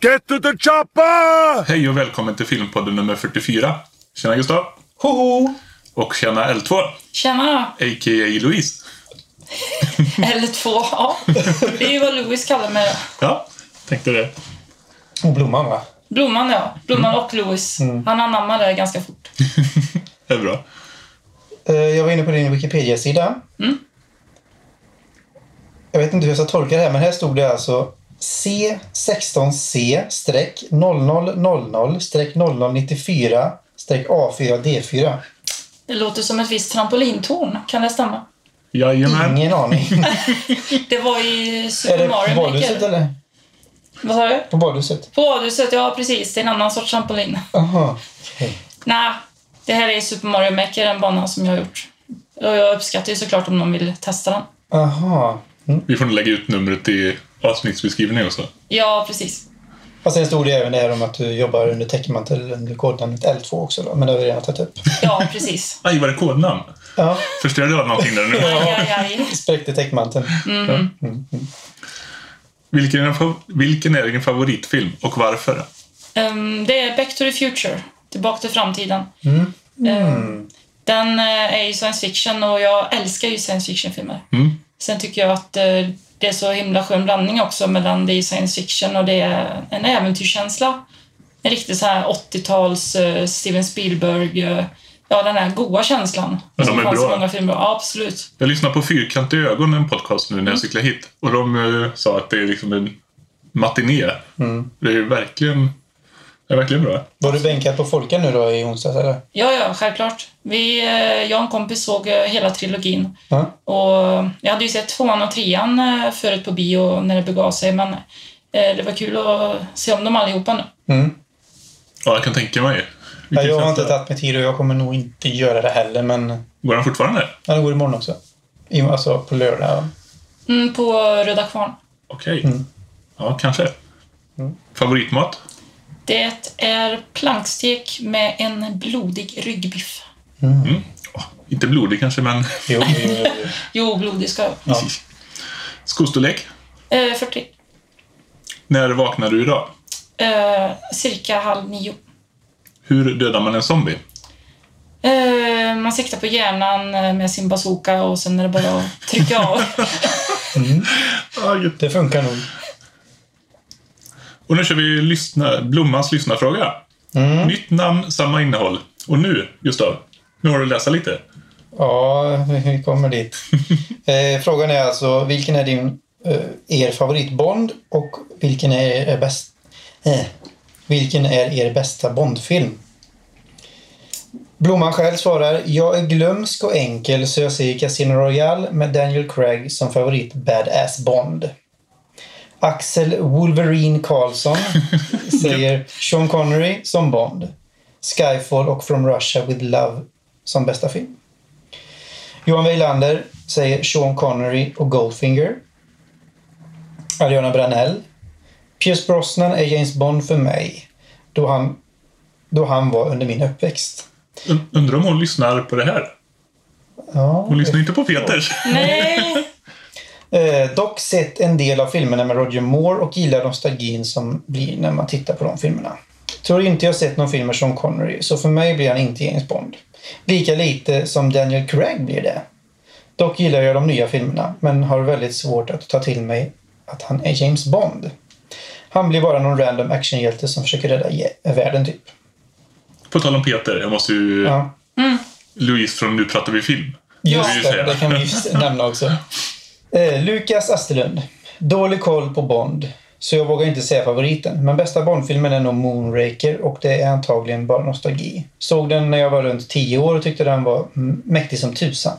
Get to the chopper! Hej och välkommen till Filmpodden nummer 44. Tjena Gustav. Hoho! Och tjena L2, Tjena! a.k.a. Louise. Eller två, ja. Det är ju vad Louis kallar mig. Ja, tänkte det. Och Blomman va? Blomman, ja. Blomman och Louis. Han anammar det ganska fort. Det är bra. Eh, Jag var inne på din Wikipedia-sida. Mm. Jag vet inte hur jag ska tolka det här, men här stod det alltså C16C-0000-0094-A4D4. Det låter som ett visst trampolintorn. Kan det stämma? Jajamän. Ingen aning. Det var i är Super det på Mario badhuset Maker. eller? Vad sa du? På badhuset? På badhuset, ja precis. Det är en annan sorts trampolin. Aha. okej. Nej, det här är Super Mario Maker, en bana som jag har gjort. Och jag uppskattar ju såklart om någon vill testa den. Aha. Mm. Vi får lägga ut numret i avsnittsbeskrivningen också. Ja, precis. Fast sen stod det även det här om att du jobbar under täckmantel under kodnamnet L2 också då, men det har vi redan tagit upp. Ja, precis. Aj, var det kodnamn? Ja, Förstörde jag någonting där nu? Aj, aj, aj. spräckte täckmanteln. Vilken är, din fav- vilken är din favoritfilm och varför? Ehm, det är Back to the Future. Tillbaka till framtiden. Mm. Ehm, den eh, är ju science fiction och jag älskar ju science fiction-filmer. Mm. Sen tycker jag att eh, det är så himla skön blandning också mellan det är science fiction och det är en äventyrskänsla. En riktig så här 80-tals eh, Steven Spielberg, eh, ja den här goa känslan. Ja, de som är bra. många filmer. Ja, absolut. Jag lyssnade på Fyrkantiga ögon, en podcast nu när jag cyklade hit. Och de eh, sa att det är liksom en matiné. Det är verkligen, det är verkligen bra. Var du bänkad på Folken nu då i onsdags eller? Ja, ja, självklart. Vi, eh, jag och en kompis såg eh, hela trilogin. Ja. Och jag hade ju sett tvåan och trean eh, förut på bio när det begav sig, men eh, det var kul att se om dem allihopa nu. Mm. Ja, jag kan tänka mig. Ja, jag har inte tagit mig tid och jag kommer nog inte göra det heller, men Går den fortfarande? ja, det går imorgon också. I, alltså på lördag. Mm, på Röda Kvarn. Okej. Mm. Ja, kanske. Favoritmat? Det är plankstek med en blodig ryggbiff. Mm. Åh, inte blodig kanske, men Jo, jo, blodig ska. Ja. skostorlek. Eh, 40. När vaknade du idag? Eh, cirka halv nio. Hur dödar man en zombie? Eh, man siktar på hjärnan eh, med sin bazooka och sen är det bara att trycka av. Gött. Det funkar nog. Och nu kör vi lyssna, Blommans lyssnarfråga. Mm. Nytt namn, samma innehåll. Och nu, Gustav, nu har du läsa lite. Ja, vi kommer dit. Eh, frågan är alltså, vilken är din, eh, er favoritbond och vilken är er bäst, eh, vilken är er bästa Bondfilm? Blomman själv svarar, jag är glömsk och enkel så jag säger Casino Royale med Daniel Craig som favorit badass Bond. Axel Wolverine Karlsson säger Sean Connery som Bond. Skyfall och From Russia with Love som bästa film. Johan Weilander säger Sean Connery och Goldfinger. Ariana Branell. Pierce Brosnan är James Bond för mig. Då han, då han var under min uppväxt. Und- Undrar om hon lyssnar på det här? Ja, Hon lyssnar inte på Peters. Nej! Eh, dock sett en del av filmerna med Roger Moore och gillar nostalgin som blir när man tittar på de filmerna. Tror inte jag sett någon film med Sean Connery, så för mig blir han inte James Bond. Lika lite som Daniel Craig blir det. Dock gillar jag de nya filmerna, men har väldigt svårt att ta till mig att han är James Bond. Han blir bara någon random actionhjälte som försöker rädda världen, typ. På tal om Peter, jag måste ju... Ja. Louise från Nu pratar vi film. Just det, det kan vi nämna också. Eh, Lukas Asterlund. Dålig koll på Bond, så jag vågar inte säga favoriten. Men bästa Bondfilmen är nog Moonraker och det är antagligen bara nostalgi. Såg den när jag var runt 10 år och tyckte den var mäktig som tusan.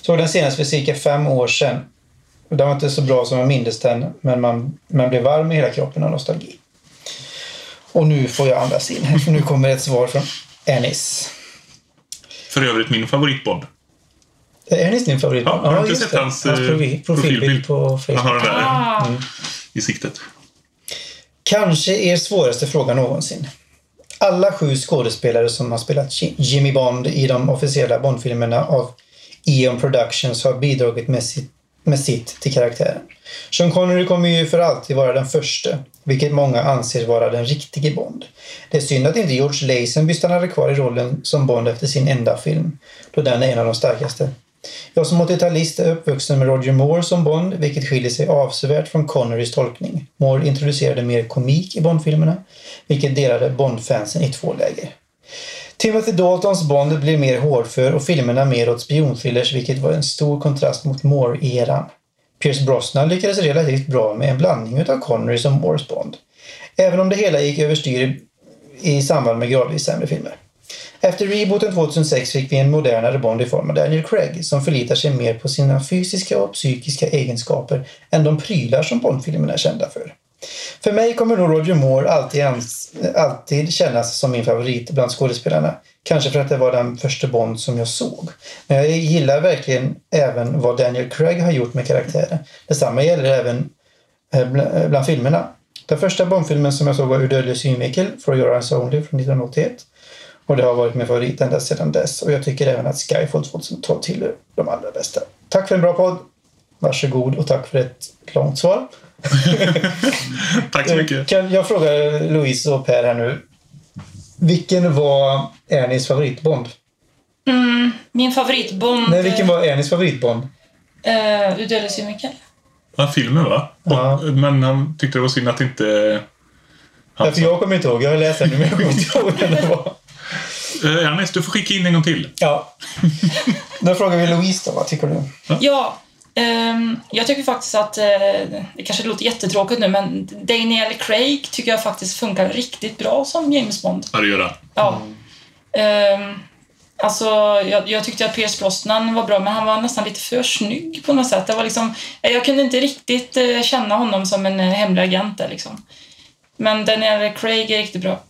Såg den senast för cirka fem år sedan. Den var inte så bra som jag mindes den, men man, man blev varm i hela kroppen av nostalgi. Och nu får jag andas in, för nu kommer ett svar från Ennis. För övrigt min favoritbond. Är Ennis din favorit? Ja, jag har inte sett det. hans, hans eh, profil, profilbild. profilbild på Han har Facebook. den där Ah, i siktet. Kanske er svåraste fråga någonsin. Alla sju skådespelare som har spelat Ji- Jimmy Bond i de officiella Bondfilmerna av Eon Productions har bidragit med sitt, med sitt till karaktären. Sean Connery kommer ju för alltid vara den första. vilket många anser vara den riktige Bond. Det är synd att inte George Lazenby stannade kvar i rollen som Bond efter sin enda film, då den är en av de starkaste. Jag som 80-talist är uppvuxen med Roger Moore som Bond, vilket skiljer sig avsevärt från Connerys tolkning. Moore introducerade mer komik i Bond-filmerna, vilket delade Bond-fansen i två läger. Timothy Daltons Bond blir mer hårdför och filmerna mer åt spionthrillers, vilket var en stor kontrast mot Moore-eran. Pierce Brosnan lyckades relativt bra med en blandning utav Connery som Moores Bond. Även om det hela gick överstyr i samband med gradvis sämre filmer. Efter rebooten 2006 fick vi en modernare Bond i form av Daniel Craig som förlitar sig mer på sina fysiska och psykiska egenskaper än de prylar som Bondfilmerna är kända för. För mig kommer nog Roger Moore alltid, alltid kännas som min favorit bland skådespelarna. Kanske för att det var den första Bond som jag såg. Men jag gillar verkligen även vad Daniel Craig har gjort med karaktären. Detsamma gäller även eh, bland filmerna. Den första Bondfilmen som jag såg var Ur dödlig synvinkel, For Your Eyes Only från 1981. Och det har varit min favorit ända sedan dess. Och jag tycker även att Skyfall 2012 tillhör de allra bästa. Tack för en bra podd. Varsågod och tack för ett långt svar. Tack så mycket. Kan jag fråga Louise och Per här nu. Vilken var Ernies favoritbond? Min favoritbond... Nej, vilken var Ernies favoritbond? Uh, du dödade så mycket. Ja, filmen va? Ja. Och, men han tyckte det var synd att inte... Ja, för jag kommer inte ihåg. Jag har läst den nu, men jag kommer inte ihåg det var. Eh, Ernest, du får skicka in en gång till. Ja. Då frågar vi Louise då. Vad tycker du? Ja, ehm, jag tycker faktiskt att, eh, det kanske låter jättetråkigt nu, men Daniel Craig tycker jag faktiskt funkar riktigt bra som James Bond. Ja, det gör han. Ja. Ehm, alltså, jag, jag tyckte att Pierce Brosnan var bra, men han var nästan lite för snygg på något sätt. Det var liksom, jag kunde inte riktigt eh, känna honom som en eh, hemlig agent där, liksom. Men Daniel Craig är riktigt bra.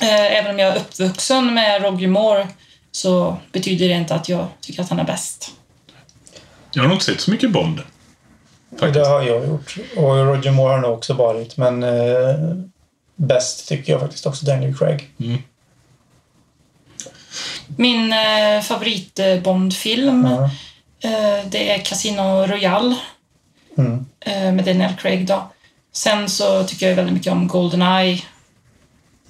Eh, även om jag är uppvuxen med Roger Moore så betyder det inte att jag tycker att han är bäst. Jag har nog inte sett så mycket Bond. Det har jag gjort. Och Roger Moore har nog också varit. Men eh, bäst tycker jag faktiskt också Daniel Craig. Min eh, favorit eh, Bond-film Ja. eh, det är Casino Royale Mm. eh, med Daniel Craig. Då. Sen så tycker jag väldigt mycket om Goldeneye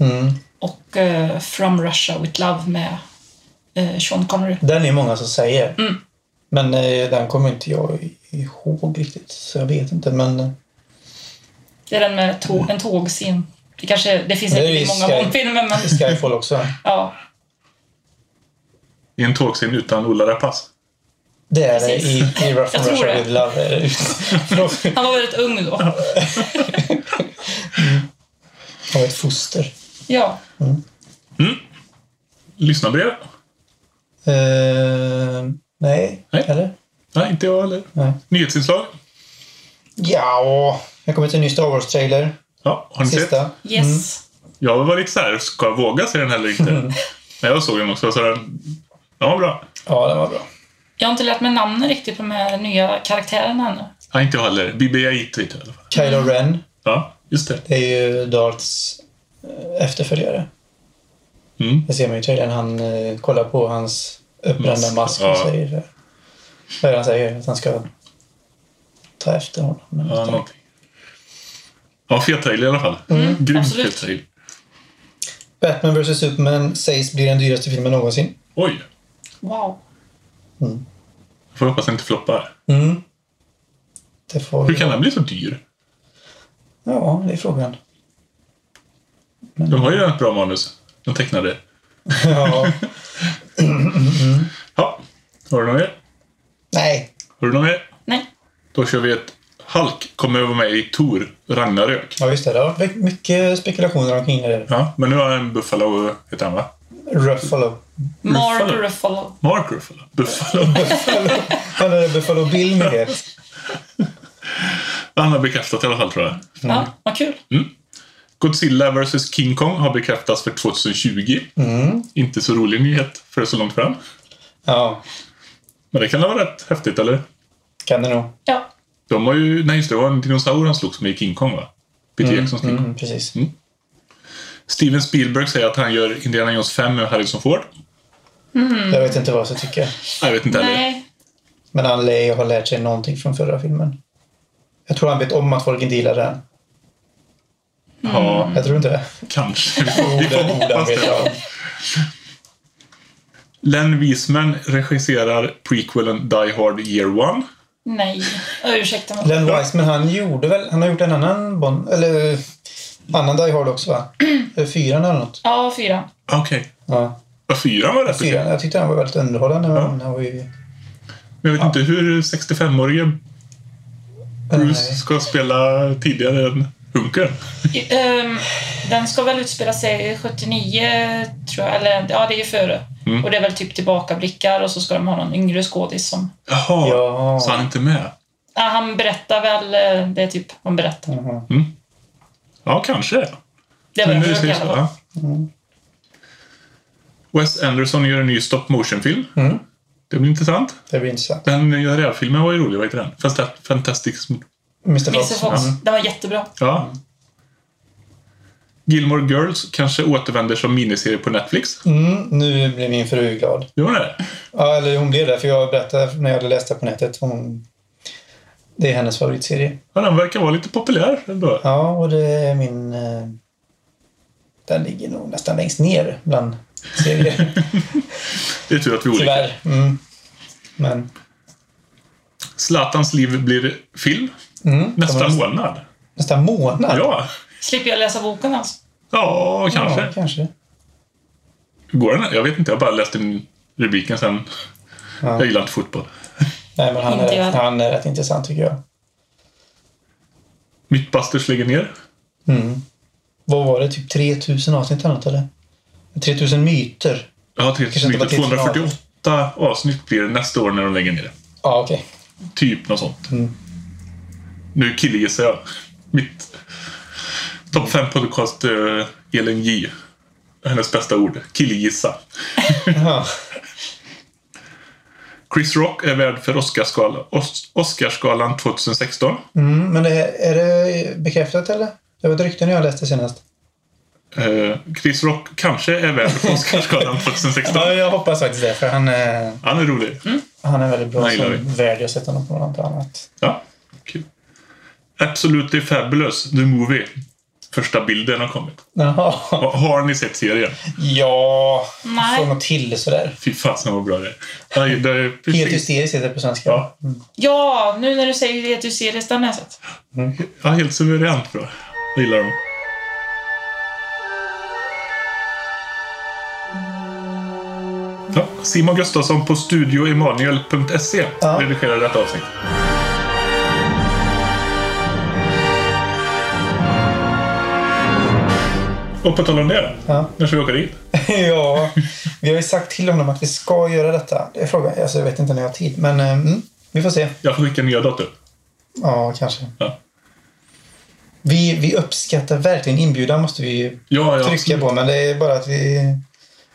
Mm. Och eh, From Russia with Love med eh, Sean Connery. Den är många som säger. Mm. Men eh, den kommer inte jag ihåg riktigt. Så jag vet inte. Men eh, Det är den med tå- en tågscen. Det, kanske, det finns Det ju många Sky- Bond-filmer, men Skyfall också. ja. I en tågscen utan Ola Rapace. Det är det i, i Rough and Russia with Love. Han var väldigt ung då. Av ett foster. Ja. Lyssnarbrev? Eh, nej. Nej. Eller? Nej, inte jag heller. Nej. Nyhetsinslag? Ja, jag kommer till en ny Star Wars-trailer. Ja, har ni sett? Sista. Yes. Jag var lite så här, ska jag våga se den eller inte? Mm. Men jag såg den också, så den, den var bra. Ja, den var bra. Jag har inte lärt mig namnen riktigt på de här nya karaktärerna ännu. Nej, inte jag heller. BB-8 vet jag i alla fall. Kylo Ren. Ja, just det. Det är ju Darths efterföljare. Mm. Det ser man ju i trailern. Han eh, kollar på hans uppbrända Mask, mask och ja. säger... eh, Vad han säger? Att han ska ta efter honom. eller Ja, någonting. Ja, fet trailer i alla fall. Mm, Grymt absolut. fet trailer. Batman vs Superman sägs bli den dyraste filmen någonsin. Oj. Wow. Jag får hoppas att den inte floppar. Mm. Det får... Hur kan den bli så dyr? Ja, det är frågan. De har ju ett bra manus. De tecknade. Ja. Ja. Har du något mer? Nej. Har du något mer? Nej. Då kör vi ett Hulk kommer att vara med i Tor Ragnarök. Ja, just det. Det har varit mycket spekulationer omkring det. Ja, men nu har en Buffalo, heter han va? Ruffalo. Mark Ruffalo. Ruffalo. Mark Ruffalo. Buffalo. Han är Buffalo Bill med det. Han har bekräftat i alla fall tror jag. Ja, vad kul. Godzilla vs King Kong har bekräftats för 2020. Mm. Inte så rolig nyhet för det är så långt fram. Ja, Men det kan vara rätt häftigt, eller? kan det nog. Ja. De har ju... Nej, just det. Var en dinosaur han slogs med i King Kong, va? Peter Jacksons King Kong. Mm, precis. Steven Spielberg säger att han gör Indiana Jones 5 med Harrison Ford. Jag vet inte vad jag ska tycka. Jag vet inte heller. Nej. Men han lär ju ha lärt sig någonting från förra filmen. Jag tror han vet om att folk inte gillar den. Ja, Jag tror inte det. kanske. Vi får hoppas det. Len Wiesman regisserar prequelen Die Hard Year One. Nej, ursäkta mig. Len Wiseman, han gjorde väl... Han har gjort en annan Bond... Eller... Annan Die Hard också, va? Eller Fyran eller något. Ja, fyra. Okej. Ja. Ja, fyran var rätt okej. Fyran. Jag tyckte han var väldigt underhållande, Ja. men han var ju... Jag vet inte hur 65-årige Bruce ska spela tidigare än Hunker. I- ehm, den ska väl utspela sig 79, tror jag. Eller ja, det är ju före. Mm. Och det är väl typ tillbakablickar och så ska de ha någon yngre skådis som... Jaha, Ja. så han är inte med? Ja, han berättar väl... eh, Det är typ han berättar. Mhm. Ja, kanske. Det är försöker i säger så. Ja. Wes Anderson gör en ny stop motion-film. Mm. Det blir intressant. Det blir intressant. Den nya rävfilmen var ju rolig. Vad heter den? Fanta- Fantastic... Mr Mr Fox. Fox, Mm. den var jättebra. Ja. Gilmore Girls kanske återvänder som miniserie på Netflix. Mm, nu blir min fru glad. Hon det? Ja, eller hon blev det, för jag berättade när jag hade läst det på nätet. Hon... Det är hennes favoritserie. Ja, den verkar vara lite populär ändå. Ja, och det är min... eh, Den ligger nog nästan längst ner bland serier. Det är tur att vi är olika. Tyvärr. Mm. Men... Zlatans liv blir film Mm, nästa månad. nästa månad? Ja, Slipper jag läsa boken alltså? ja kanske. Ja, kanske. Hur går den? Jag vet inte, jag bara läste rubriken sen. Ja. Jag gillar inte fotboll. Nej, men han är, rätt, han är rätt intressant tycker jag. Mythbusters lägger ner. Mm. Vad var det? Typ 3000 avsnitt eller något, eller? 3000 myter? Ja, Kanske inte bara 248 avsnitt blir det nästa år när de lägger ner det. Ja, okej. Typ något sånt. Mm. Nu killgissar jag. Mitt topp 5 podcast, uh, Elin J. Hennes bästa ord. Killgissa. Chris Rock är värd för Oscarsgalan, Os- Oscarsgalan 2016. Mm, men det, är det bekräftat eller? Det var ett rykte när jag läste senast. Eh, Chris Rock kanske är värd för Oscarsgalan 2016. Ja, jag hoppas faktiskt det, för han är, Han är rolig. han är väldigt bra som värd. Jag har sett honom på något annat. Ja. Absolutely Fabulous, the movie. Första bilden har kommit. Jaha. Ha- Har ni sett serien? Ja, Nej. får något till sådär. Fy fasen vad bra det är. Ja, det är Helt precis. hysteriskt heter det på svenska. Ja. Ja, nu när du säger det, du ser det, den har jag sett. Ja, helt suveränt bra. Jag gillar dem. Ja, Simon Gustafsson på studioemanuel.se Ja. redigerar detta avsnitt. Och på tal om det, Ja. när ska vi åka dit? ja, vi har ju sagt till honom att vi ska göra detta. Det är frågan. Alltså, jag vet inte när jag har tid, men eh, mm, vi får se. Jag får skicka nya datum. Ja, kanske. Ja. Vi, vi uppskattar verkligen inbjudan, måste vi Ja, ja, trycka absolut. på. Men det är bara att vi,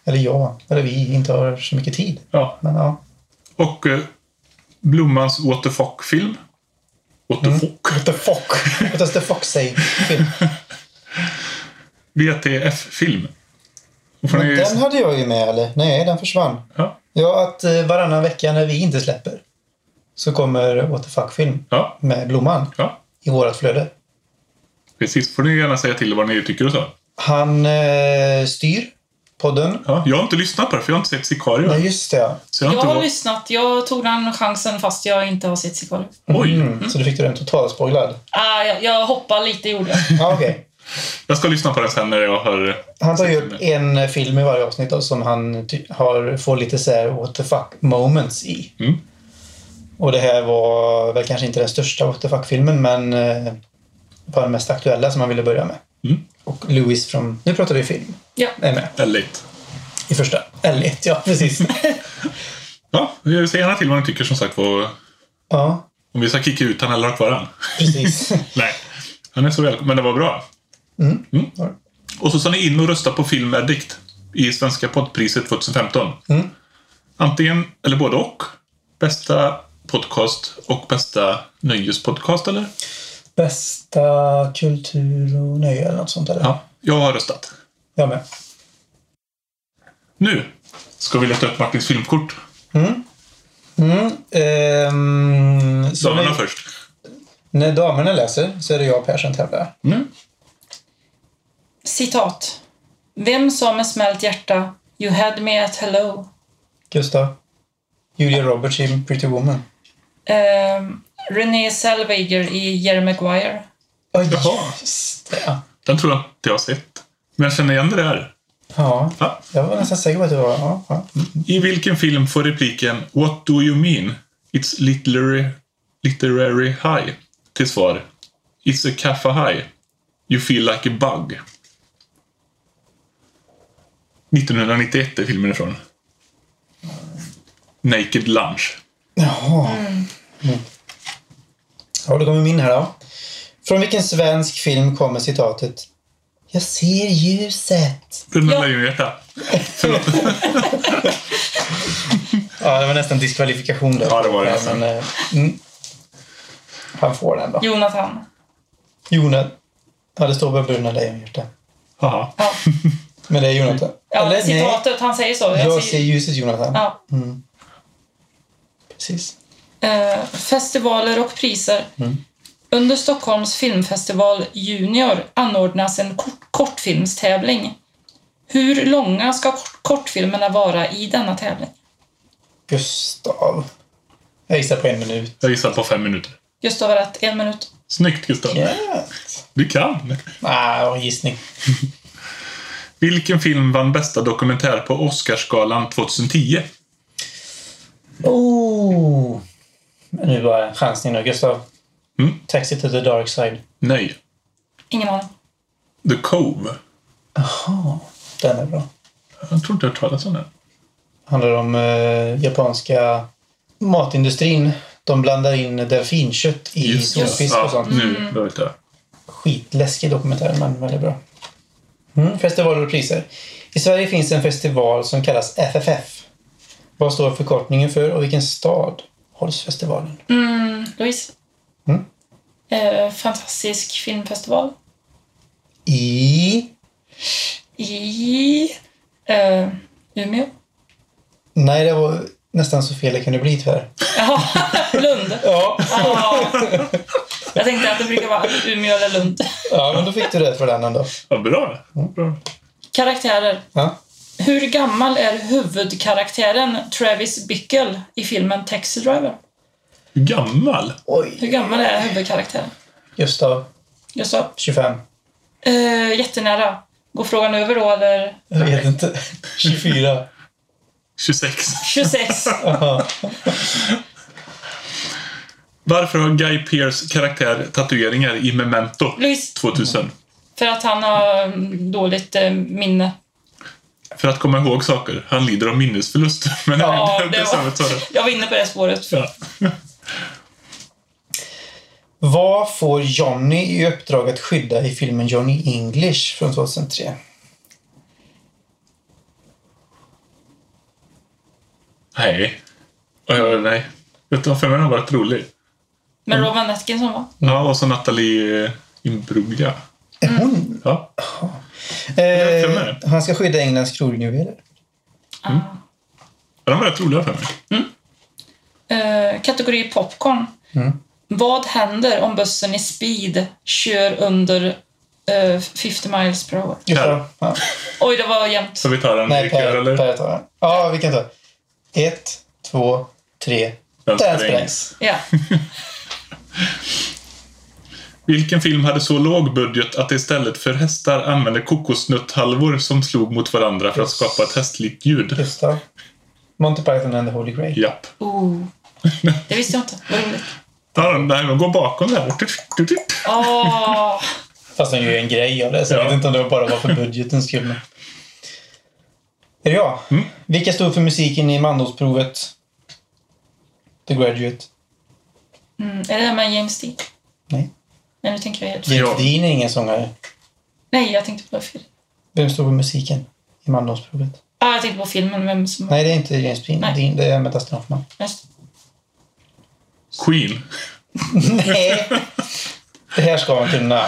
eller jag, eller vi, inte har så mycket tid. Ja. Men ja. Och eh, Blommans What the fuck-film. What the fuck? What the fuck? What does the fuck say? Film. VTF-film. Men ni- den hade jag ju med, eller? Nej, den försvann. Ja. Ja, att eh, varannan vecka när vi inte släpper så kommer What the fuck-film Ja, med Blomman ja. i vårt flöde. Precis. får ni gärna säga till vad ni tycker och så. Han eh, styr podden. Ja, jag har inte lyssnat på det, för jag har inte sett Sicario. Nej, just det. ja. Så jag har Jag inte har varit... lyssnat. Jag tog den chansen fast jag inte har sett Sicario. Oj! Mm, så du fick du den totalspoilad? Ah, jag, jag hoppar lite gjorde jag. Ja, okej. Jag ska lyssna på den sen när jag har... Han tar ju upp en film i varje avsnitt då, som han har, får lite så här what the fuck moments i. Mm. Och det här var väl kanske inte den största what the fuck-filmen, men eh, var den mest aktuella som han ville börja med. Mm. Och Louis från... Nu pratar vi film. Ja. Är med Väldigt. i första. L1, ja precis. Ja, säg gärna till vad ni tycker som sagt. Vad... ja, Om vi ska kicka ut han eller ha kvar han. precis. Nej. Han är så välkommen. Men det var bra. Mm. Mm. Och så ska ni in och rösta på Film Addict i Svenska poddpriset 2015. Mm. Antingen, eller både och. Bästa podcast och bästa nöjespodcast, eller? Bästa kultur och nöje eller något sånt eller? Ja, jag har röstat. Jag med. Nu ska vi leta upp Martins filmkort. Mm. Mm. Ehm, Damerna när, först. när damerna läser så är det jag och Per som tävlar. Mm. Citat. Vem sa med smält hjärta You had me at hello? Gustav. Julia Roberts i Pretty Woman. Eh, Renée Zellweger i Jerry Maguire. Oh, Jaha. just det. Ja. Den tror jag inte jag har sett. Men jag känner igen det där. ja. Ja. Jag var nästan säker på att det var... Ja, ja. I vilken film får repliken What do you mean? It's literary, literary high till svar It's a kaffa high. You feel like a bug. 1991 är filmen ifrån. Naked Lunch. Jaha. Mm. Ja, då kommer min här då. Från vilken svensk film kommer citatet Jag ser ljuset. Bröderna Ja. Lejonhjärta. Förlåt. Ja, det var nästan diskvalifikation där. Ja, det var det nästan. Men, eh, mm. Han får den då. Jonathan. Jonathan. Ja, det står på Bruna Lejonhjärta. Haha. Ja, Men det är Jonathan. Ja Eller, nej. citatet, han säger så. Jag ser ljuset, Jonathan. ja. Precis. Eh, festivaler och priser. Under Stockholms filmfestival Junior anordnas en kort kortfilmstävling. Hur långa ska kort kortfilmerna vara i denna tävling? Gustav. Jag gissar på en minut. Jag gissar på fem minuter. Gustav har rätt, en minut. Snyggt Gustav. Yes. Du kan. Ah, var en gissning. Vilken film vann bästa dokumentär på Oscarsgalan 2010? Oh. Men nu var en chansning nu. Gustav. Mm. Taxi to the dark side. Nej. Ingen aning. The Cove. Jaha. Den är bra. Jag tror inte jag har talas om den. handlar om eh, japanska matindustrin. De blandar in delfinkött i Just och Ja, sånt. nu, jag. Skitläskig dokumentär, men väldigt bra. Mm, festivaler och priser. I Sverige finns en festival som kallas FFF. Vad står förkortningen för och vilken stad hålls festivalen? Mm, Louise? Mm. Eh, fantastisk filmfestival. I... I eh, Umeå. Nej, det var nästan så fel det kunde bli tyvärr. Jaha, Lund. Ja, Ja. Jag tänkte att det brukar vara Umeå eller Lund. ja men då fick du rätt för den ändå. Ja, bra. bra. Karaktärer. Ja. Hur gammal är huvudkaraktären Travis Bickle i filmen Taxi Driver? Hur gammal? Oj. Hur gammal är huvudkaraktären? Gustav, Gustav? 25. Eh, jättenära. Går frågan över då eller? Jag vet inte. 24. 26. 26. Jaha. Varför har Guy Pearce karaktär tatueringar i Memento Louise, 2000? för att han har mm, dåligt eh, minne. För att komma ihåg saker. Han lider av minnesförlust. Men Ja, det, var, jag var inne på det spåret. Ja. Vad får Johnny i uppdrag att skydda i filmen Johnny English från 2003? Nej. Uh, nej. Vet du vad för mig har varit rolig? Men Rowan Atkinson va? Ja, och så Nathalie eh, Imbruglia. Är hon? Ja. Vem är Eh, han ska skydda Englands kronjuveler. Ja, De var rätt roliga för mig. Eh, kategori popcorn. Vad händer om bussen i speed kör under eh, 50 miles per hour? Ja. Oj, det var jämnt. Så vi tar den Nej, i kör, Per, eller? per tar den. Ja, vi kan ta. Ett, två, tre. Den Den sprängs. Ja. Vilken film hade så låg budget att det istället för hästar använde kokosnötthalvor som slog mot varandra för att skapa ett hästlikt ljud? Gustav? Monty Python and the Holy Grail. Japp. Oh. Det visste jag inte. Vad roligt. Ja, nej, de går bakom där. Åh. Fast han gör ju en grej av det, så jag Ja. vet inte om det bara var för budgetens skull. Men- Är det jag? Mm. Vilka stod för musiken i mandomsprovet? The Graduate? Mm, är det det med James Dean? Nej. Nej, nu tänker jag helt fel. James Ja. Dean är ingen sångare. Nej, jag tänkte på fel. Vem stod för musiken i mandomsprovet? Ah, jag tänkte på filmen. Vem som... Nej, det är inte James Dean. Nej. Det är med Dustin Hoffman. Just. Queen. Nej! Det här ska man kunna.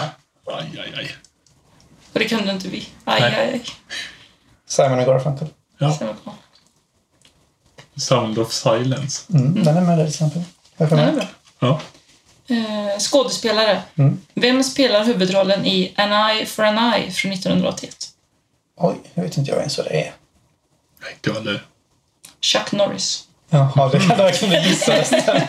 Aj, aj, aj. Och det kunde inte vi. Aj, Nej. aj, aj. Simon och Garfunkel. Ja. Sound of silence. Mm, Den är med där till exempel. Varför Den är med? bra. Ja. Eh, skådespelare. Mm. Vem spelar huvudrollen i An Eye for an Eye från 1981? Oj, nu vet inte jag ens vad det är. Nej, inte jag heller. Chuck Norris. Jaha, det kan jag verkligen gissa nästan.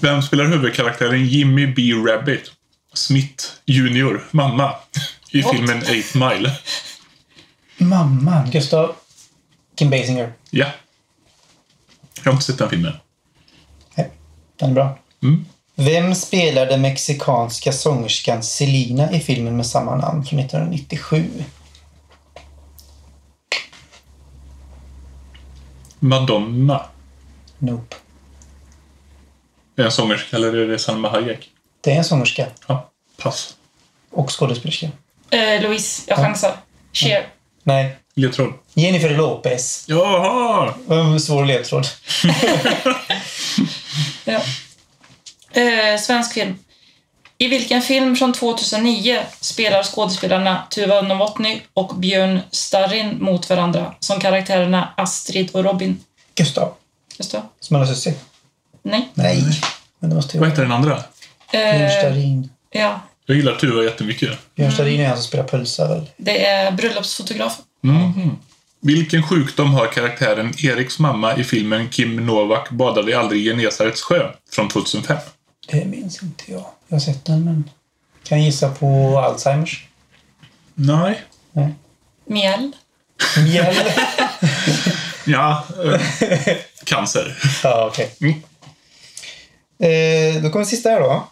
Vem spelar huvudkaraktären Jimmy B. Rabbit? Smith Junior, mamma, i What? filmen Eight Mile. Mamma, Gustav. Kim Basinger. Ja. Jag har inte sett den filmen. Nej, den är bra. Mm. Vem spelar den mexikanska sångerskan Selena i filmen med samma namn från 1997? Madonna. Nope. Är det en sångerska eller är det Salma Hayek? Det är en sångerska Ja, pass. och skådespelerska. Eh, Louise, jag chansar. Cher. Nej, Ledtråd. Jennifer Lopez. Jaha! En svår ledtråd. Ja. Eh, svensk film. I vilken film från 2009 spelar skådespelarna Tuva Novotny och Björn Starrin mot varandra som karaktärerna Astrid och Robin? Gustav. Just det. Smälla Sussie. Nej. Nej. Men det måste Vad heter den andra? Björn Eh, Starin. ja, Jag gillar Tuva jättemycket. Björn Starin är han som spelar Pulsar väl? det är bröllopsfotografen. Mhm. Vilken sjukdom har karaktären Eriks mamma i filmen Kim Novak badade aldrig i Genesarets sjö från 2005? Det minns inte jag. Jag har sett den men... Kan jag gissa på Alzheimers? Nej. Nej. Mjäll. Mjäll. Ja, eh, cancer. ja, okej. Mm. Eh, då kommer sista här då.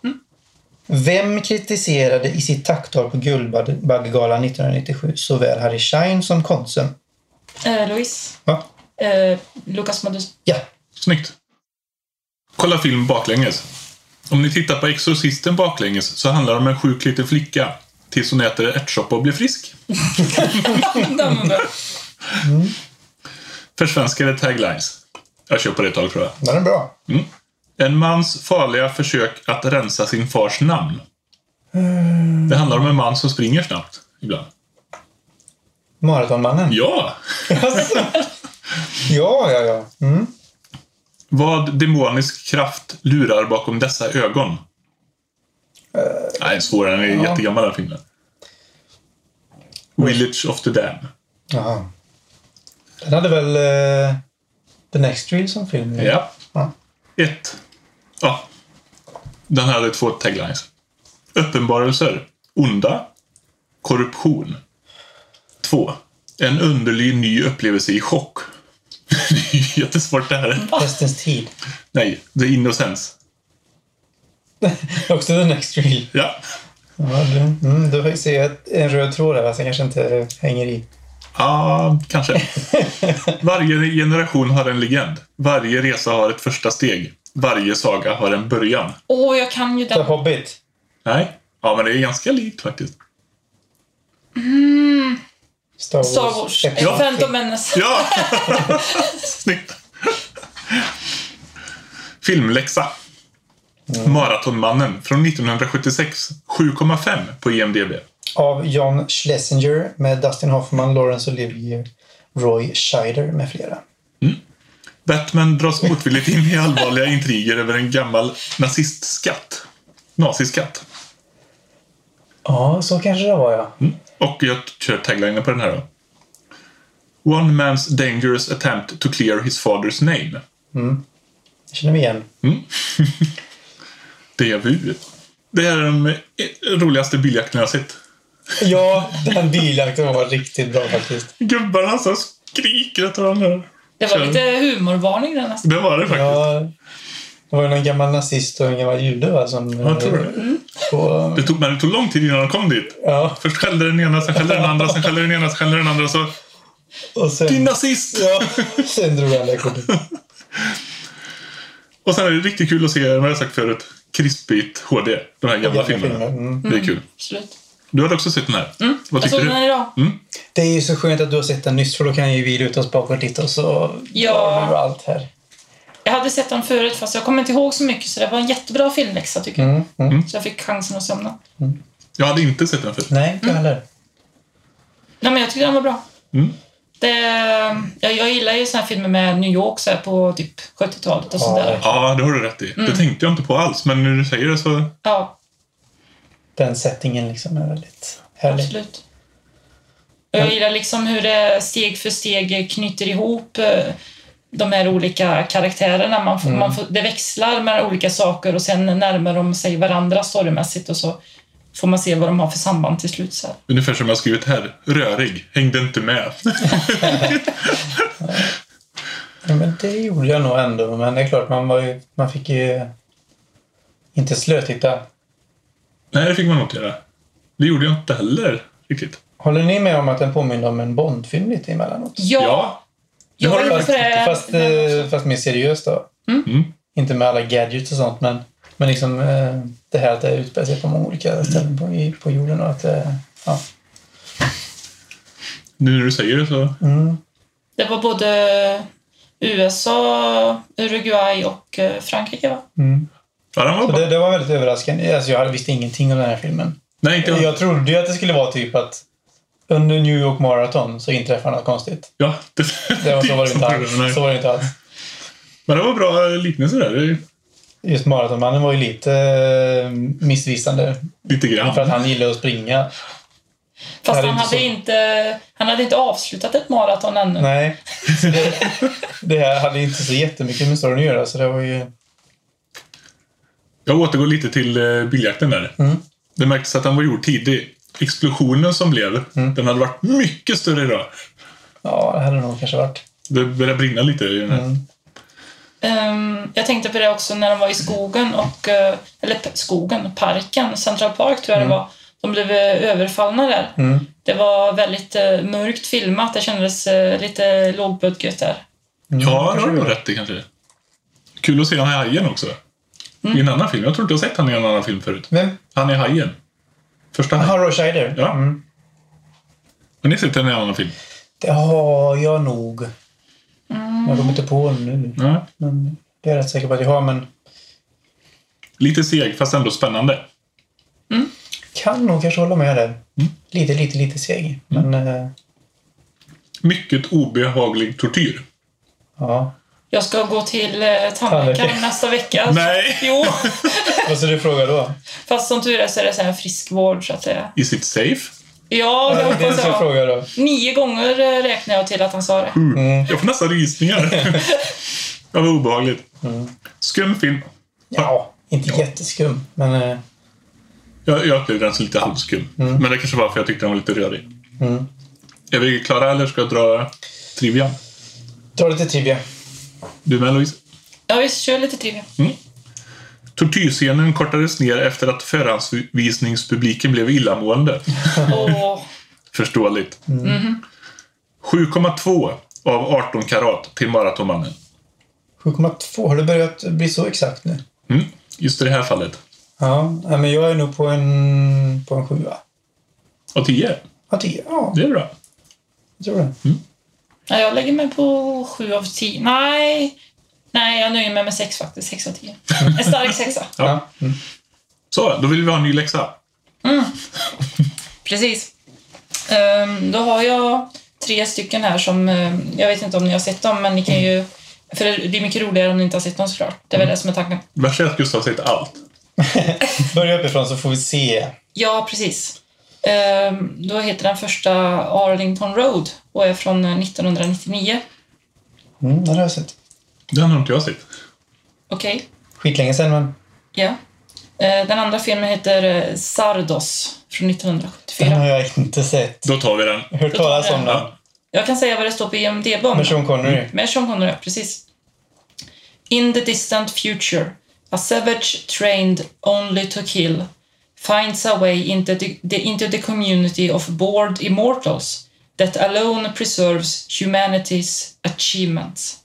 Vem kritiserade i sitt tacktal på Guldbaggegalan 1997 såväl Harry Schein som Konsum? Eh, Louise. Va? Eh, Lukas Modus. Ja. Snyggt. Kolla film baklänges. Om ni tittar på Exorcisten baklänges så handlar det om en sjuk liten flicka tills hon äter ärtsoppa och blir frisk. Bra. Försvenskade taglines. Jag kör på det ett tag tror jag. Den är bra. En mans farliga försök att rensa sin fars namn. Det handlar om en man som springer snabbt ibland. Maratonmannen. Ja! ja, ja, ja. Mm. Vad demonisk kraft lurar bakom dessa ögon? Nej, svårare. Den är ja. jättegammal den här filmen. Village of the Dam. Jaha. Den hade väl eh, The Next Reel som film? Ja. Ja. Ett. Ja. Den hade två taglines. Uppenbarelser. Onda. Korruption. Två. En underlig ny upplevelse i chock. Det är Jättesvårt det här. Hästens tid. Nej, The Innocence. Också The Next Reel. Ja. Ja, du, mm, du ser jag en röd tråd fast jag kanske inte hänger i. Ja, kanske. Varje generation har en legend. Varje resa har ett första steg. Varje saga har en början. Åh, jag kan ju The den. Hobbit. Nej. Ja, men det är ganska likt faktiskt. Star Wars. Star Wars. Ja. Phantom Menace. Ja! Snyggt. Filmläxa. Maratonmannen från 1976. 7,5 på IMDB. Av John Schlesinger med Dustin Hoffman, Laurence Olivier, Roy Scheider med flera. Batman dras motvilligt in i allvarliga intriger över en gammal nazistskatt. Naziskatt. Ja, så kanske det var ja. Mm. Och jag kör taglinen på den här då. One man's dangerous attempt to clear his father's name. Jag känner mig igen. Déjà vu. Det är eh, roligaste biljakten jag har sett. Ja, den biljakten var riktigt bra faktiskt. Gubbarna som skriker efter varandra. Det var lite humorvarning där nästan. Det var det faktiskt. Ja, det var ju någon gammal nazist och en gammal jude va, som... Jag tror det. på, Det tog, men det tog lång tid innan de kom dit. ja, Först skällde den ena, sen skällde den andra, sen skällde den ena, sen skällde den andra. Så, och Din sen... nazist! Ja, sen drog han det kortet. Och sen är det riktigt kul att se, vad jag har sagt förut, krispigt HD. De här gamla filmerna. Mm. Det är kul. Absolut. Du hade också sett den här. Vad Jag såg du? den idag. Det är ju så skönt att du har sett den nyss för då kan ju vi luta oss bakåt lite och så Ja. du allt här. Jag hade sett den förut fast jag kommer inte ihåg så mycket så det var en jättebra filmläxa tycker jag. Mm, mm. Så jag fick chansen att somna. Jag hade inte sett den förut. Nej, inte heller. Nej men jag tyckte den var bra. Mm. Det, jag, jag gillar ju såna här filmer med New York så här, på typ 70-talet och sånt där. Ja, det har du rätt i. Det tänkte jag inte på alls, men när du säger det så... Ja, Den settingen liksom är väldigt härlig. absolut. Och jag gillar liksom hur det steg för steg knyter ihop eh, de här olika karaktärerna. Man får, man får, det växlar mellan olika saker och sen närmar de sig varandra storymässigt och så får man se vad de har för samband till slut. Så här. Ungefär som jag har skrivit här. Rörig. Hängde inte med. Ja, men det gjorde jag nog ändå. Men det är klart, man, var ju, man fick ju inte slötitta. Nej, det fick man nog inte göra. Det gjorde jag inte heller riktigt. Håller ni med om att den påminner om en Bondfilm lite emellanåt? Ja, Ja. jag lite Fast, fast, eh, fast mer seriöst då. Mm. Inte med alla gadgets och sånt, men, men liksom eh, det här att det utspelar sig på många olika ställen på, i, på jorden och att det... Ja. Nu när du säger det så... Mm. Det var både USA, Uruguay och eh, Frankrike va? Mm. Ja, den var bra. det, det var väldigt överraskande. Alltså, jag visste ingenting om den här filmen. Nej, inte jag. Jag trodde ju att det skulle vara typ att under New York Marathon så inträffar något konstigt. Ja, det, Det var, så var det inte alls. Nej. Så var det inte alls. Men det var bra liknelse där. Just maratonmannen var ju lite eh, missvisande. Lite grann. För att han gillar att springa. Fast han inte hade, så. inte, han hade inte avslutat ett maraton ännu. Nej. Det, det här hade inte så jättemycket med storyn att göra, så det var ju... Jag återgår lite till eh, biljakten där. Mm. Det märktes att den var gjord tidig. Explosionen som blev, Mm. den hade varit mycket större idag. Ja, det hade nog kanske varit. Det började brinna lite i den här. Mm. Ehm, jag tänkte på det också när de var i skogen och... eh, eller skogen, parken, Central Park tror jag det var. De blev eh, överfallna där. Mm. Det var väldigt eh, mörkt filmat. Det kändes eh, lite lågbudget där. Mm, Ja, det har du det. rätt i kanske. Kul att se han i Hajen också. Mm. I en annan film. Jag tror inte jag sett han i en annan film förut. Vem? Han är Hajen. Första Hajen. Roy Scheider. Ja. Mm. Har ni sett den i en annan film? Det har jag nog. Jag kommer inte på nu. Nej. Men det är jag rätt säker på att jag har, men Lite seg, fast ändå spännande. kan nog kanske hålla med där. Mm. Lite, lite, lite seg. Men eh, Mycket obehaglig tortyr. ja. Jag ska gå till eh, tandläkaren Tandläkare. nästa vecka. Nej! Jo, Vad ska du fråga då? fast som tur är så är det så här friskvård så att säga. Is it safe? Ja, det Ja, hoppas jag fråga då. Nio gånger eh, räknar jag till att han sa det. Mm. Jag får nästan rysningar. det var obehagligt. Skum film. Ja, inte jätteskum, men... Eh, Jag, jag upplevde den som lite halvskum. Men det kanske var för jag tyckte den var lite rörig. mm. Är vi klara eller ska jag dra trivia? Dra lite trivia. Du med Louise? Ja, visst, kör lite trivia. Tortyrscenen kortades ner efter att förhandsvisningspubliken blev illamående. Och Förståeligt. 7,2 av 18 karat till Maratonmannen. 7,2. Har du börjat bli så exakt nu? Mm. Just i det här fallet. Ja, men jag är nog på en, på en sjua. Och 10. Ja, tio. Ja, Det är bra. jag tror det. Ja, jag lägger mig på sju av tio. Nej, nej jag nöjer mig med sex faktiskt. Sex av tio. En stark sexa. Ja. Mm. Så, då vill vi ha en ny läxa. Precis. Ehm, då har jag tre stycken här som, ehm, jag vet inte om ni har sett dem, men ni kan ju... För det är mycket roligare om ni inte har sett dem såklart. Det är väl det som är tanken. Värsta är att Gustav har sett allt. Börja uppifrån så får vi se. Ja, precis. Ehm, då heter den första Arlington Road och är från eh, 1999. Mm, den har jag sett. Den har inte jag sett. Okej. Skitlänge sedan, men Ja. Eh, Den andra filmen heter eh, Sardos från den 1974. har jag inte sett. Då tar vi den. Jag hört talas om den. den. Jag kan säga vad det står på IMDB om Med den. Sean Connery. Med Sean Connery, precis. In the distant future, a savage trained only to kill finds a way into the, the, into the community of bored immortals that alone preserves humanity's achievements.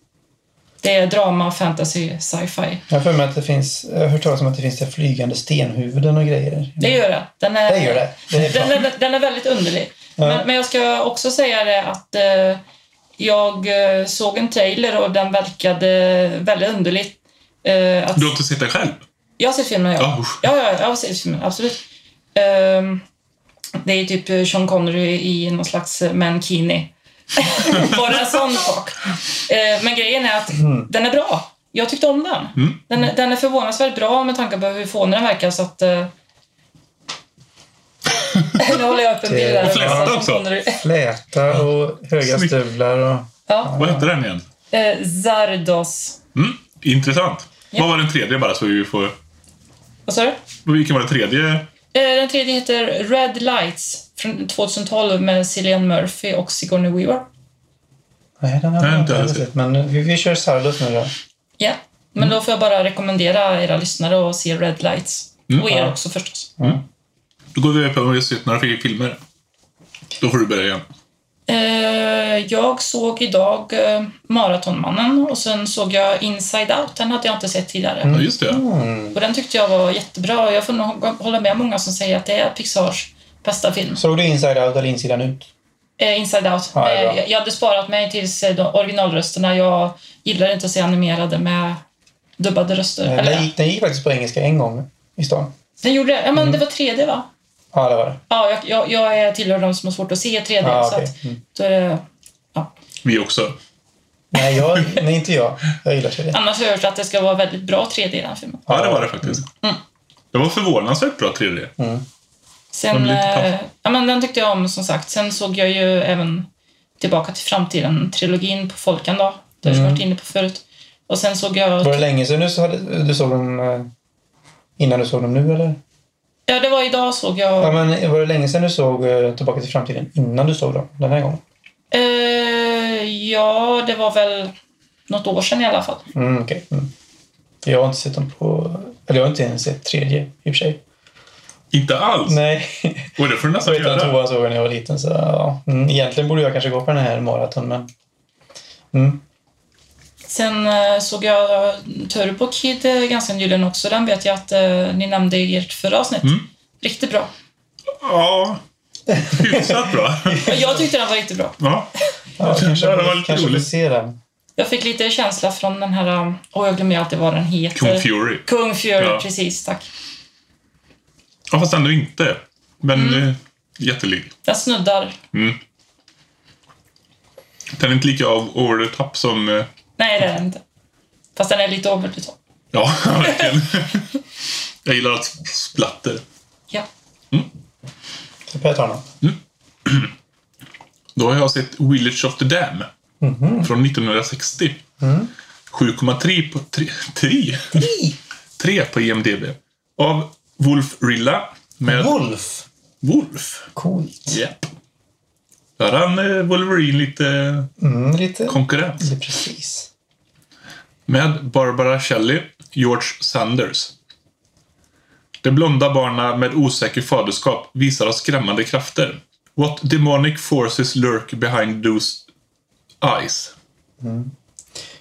Det är drama, fantasy, sci-fi. Jag har för mig att det finns... Jag har hört talas om att det finns det flygande stenhuvuden och grejer. Det gör det. Den är, Det gör det. Det är den, är, den är väldigt underlig. Ja. Men, men jag ska också säga det att eh, jag eh, såg en trailer och den verkade väldigt underlig. Eh, att, Du har inte sett den själv? Jag har sett filmen, ja. Ja, usch. Ja, ja, jag har sett filmen, absolut. Ehm, det är typ Sean Connery i någon slags mankini. Bara en sån sak. Eh, men grejen är att den är bra. Jag tyckte om den. Den, är, den är förvånansvärt bra med tanke på hur fånig den verkar. Så att, eh... nu håller jag upp en bild. Och fläta också. Fläta och höga Snyggt. stövlar och... Ja. Vad hette den igen? Eh, Zardos. Mm, intressant. Ja. Vad var den tredje bara så vi får... Vad sa du? Vilken var den tredje? Eh, Den tredje heter Red Lights från 2012 med Cillian Murphy och Sigourney Weaver. Nej, den har jag inte heller sett. Men vi, vi kör Sardos nu då. Ja, men då får jag bara rekommendera era lyssnare att se Red Lights. Och er också förstås. Då går vi över på några filmer. Då får du börja igen. Eh, jag såg idag eh, Maratonmannen och sen såg jag Inside Out. Den hade jag inte sett tidigare. Ja, just det. Och den tyckte jag var jättebra. Jag får nog hålla med många som säger att det är Pixars bästa film. Såg du Inside Out eller Insidan Ut? Eh, Inside Out. Ja, eh, jag, hade sparat mig tills de originalrösterna. Jag gillar inte att se animerade med dubbade röster. Den gick, den gick faktiskt på engelska en gång i stan. den gjorde det. Ja, men det var 3D va? Ja, det var det. Ja, jag, jag, jag är tillhör de som har svårt att se 3D. Ja, så att, Mm. då är det, ja. Vi också. Nej, jag, nej, inte jag. Jag gillar 3D. Annars har jag hört att det ska vara väldigt bra 3D i den här filmen. Ja, det var det faktiskt. Mm. Det var förvånansvärt bra 3D. Sen, De blir lite eh, ja, men den tyckte jag om som sagt. Sen såg jag ju även Tillbaka till framtiden, trilogin på Folkan då. Det har Mm. jag varit inne på förut. Och sen såg jag... Var det länge sedan du, hade, du såg dem? eh, Innan du såg dem nu, eller? Ja, det var idag såg jag... Ja, men var det länge sedan du såg eh, Tillbaka till framtiden? Innan du såg dem den här gången? Eh, ja, det var väl något år sedan i alla fall. Mm, okej. Mm. Jag har inte sett dem på... Eller jag har inte ens sett tredje, i och för sig. Inte alls. Nej. Och det får du nästan jag göra. tvåan såg jag när jag var liten. Så, ja. mm, egentligen borde jag kanske gå på den här maraton, men... Mm. Sen eh, såg jag Turbo Kid eh, ganska nyligen också. Den vet jag att eh, ni nämnde i ert förra avsnitt. Mm. Riktigt bra. Ja, hyfsat bra. Jag tyckte den var riktigt bra. Ja. Ja, kanske, det var lite kanske roligt. se den. Jag fick lite känsla från den här... Åh, jag glömmer alltid vad den heter. Kung Fury. Kung Fury, Ja. precis. Tack. Ja, fast ändå inte. Men mm. jättelik. Den snuddar. Mm. Den är inte lika av over the top som... Nej, det är den inte. Fast den är lite over the top. Ja, verkligen. Jag gillar att splatter. Ja. Så Per tar den. Då har jag sett Village of the Dam. Från 1960. 7,3 på... 3, 3? 3 på IMDB. Av Wolf Rilla med Wolf! Wolf. Coolt. Japp. Där har han eh, Wolverine lite Mm, lite... konkurrens. lite precis. Med Barbara Shelley, George Sanders. De blonda barnen med osäker faderskap visar oss skrämmande krafter. What demonic forces lurk behind those eyes?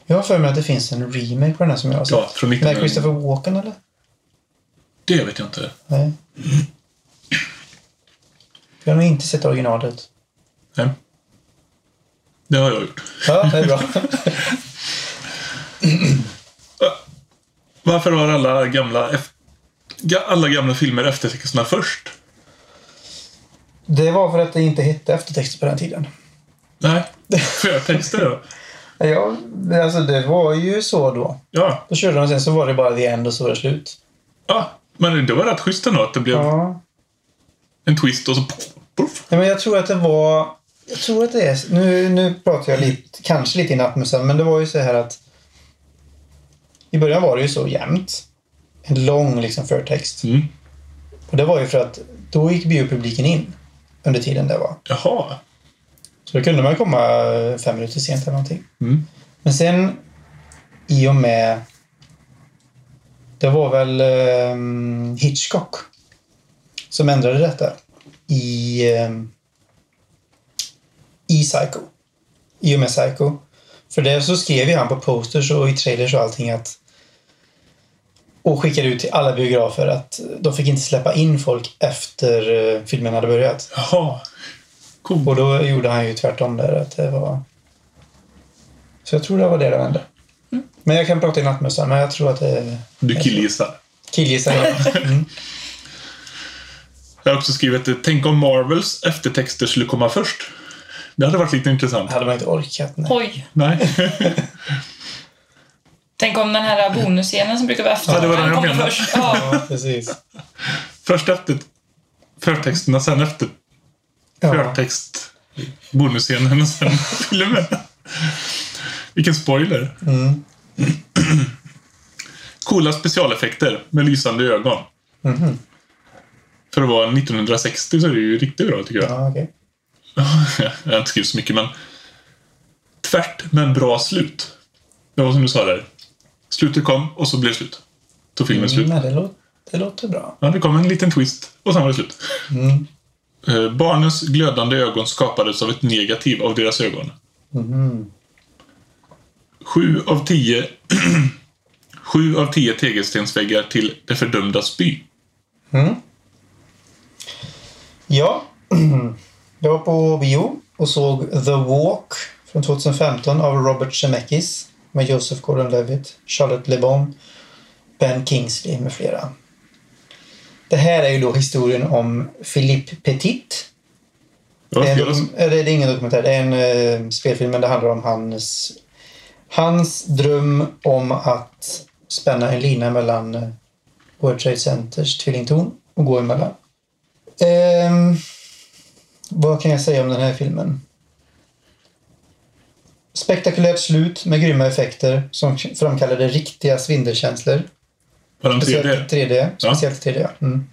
Jag har för mig att det finns en remake på den här som jag har sett. Ja, från Med 1900. Christopher Walken, eller? Det vet jag inte. Nej. Jag har nog inte sett originalet. Nej. Det har jag gjort. Ja, det är bra. Varför har alla gamla, alla gamla filmer eftertexterna först? Det var för att det inte hette eftertexter på den tiden. Nej, förtexter då? Ja, alltså det var ju så då. Ja. Då körde de sen så var det bara the end och så var det slut. ja. Men det var rätt schysst ändå att det blev Ja. en twist och så poff, poff. Nej, men jag tror att det var... Jag tror att det är... Nu, nu pratar jag lite, kanske lite i nattmusen, men det var ju så här att... I början var det ju så jämnt. En lång liksom förtext. Mm. Och det var ju för att då gick biopubliken in under tiden det var. Jaha. Så då kunde man komma fem minuter sent eller någonting. Mm. Men sen i och med... Det var väl ehm, Hitchcock som ändrade detta i, ehm, i Psycho. I och med Psycho. För det så skrev ju han på posters och i trailers och allting att och skickade ut till alla biografer att de fick inte släppa in folk efter eh, filmen hade börjat. Jaha. Cool. Och då gjorde han ju tvärtom där. Att det var... Så jag tror det var det det hände. Men jag kan prata i nattmössan, men jag tror att det är Du killgissar. killgissar. jag. Mm. Jag har också skrivit Tänk om Marvels eftertexter skulle komma först. Det hade varit lite intressant. hade man inte orkat. Nej. Oj. Nej. Tänk om den här bonusscenen som brukar vara efter. Ja, det var den jag menade. först. Ja. Ja, precis. Först efter förtexterna, sen efter Ja. förtext, bonusscenen och sen filmen. Vilken spoiler. Mm. Coola specialeffekter med lysande ögon. Mhm. För att vara 1960 så är det ju riktigt bra tycker jag. Ja, okej. jag har inte skrivit så mycket men tvärt men bra slut. Det var som du sa där. Slutet kom och så blev slut. Tog filmen slut. Mm, det, låter, det låter bra. Ja, det kom en liten twist och sen var det slut. Mm. Eh, Barnens glödande ögon skapades av ett negativ av deras ögon. Mhm. Sju av tio Sju av tio tegelstensväggar till Det fördömda spy. Mm. Ja, jag var på bio och såg The Walk från 2015 av Robert Zemeckis med Joseph Gordon-Levitt, Charlotte Le Bon, Ben Kingsley med flera. Det här är ju då historien om Philippe Petit. Det är, en eh, det är ingen dokumentär, det är en eh, spelfilm men det handlar om hans, hans dröm om att spänna en lina mellan eh, World Trade Centers tvillingtorn och gå emellan. Ehm, vad kan jag säga om den här filmen? Spektakulärt slut med grymma effekter som framkallade riktiga svindelkänslor. Var den Speciellt i 3D? 3D. Speciellt i 3D, mm.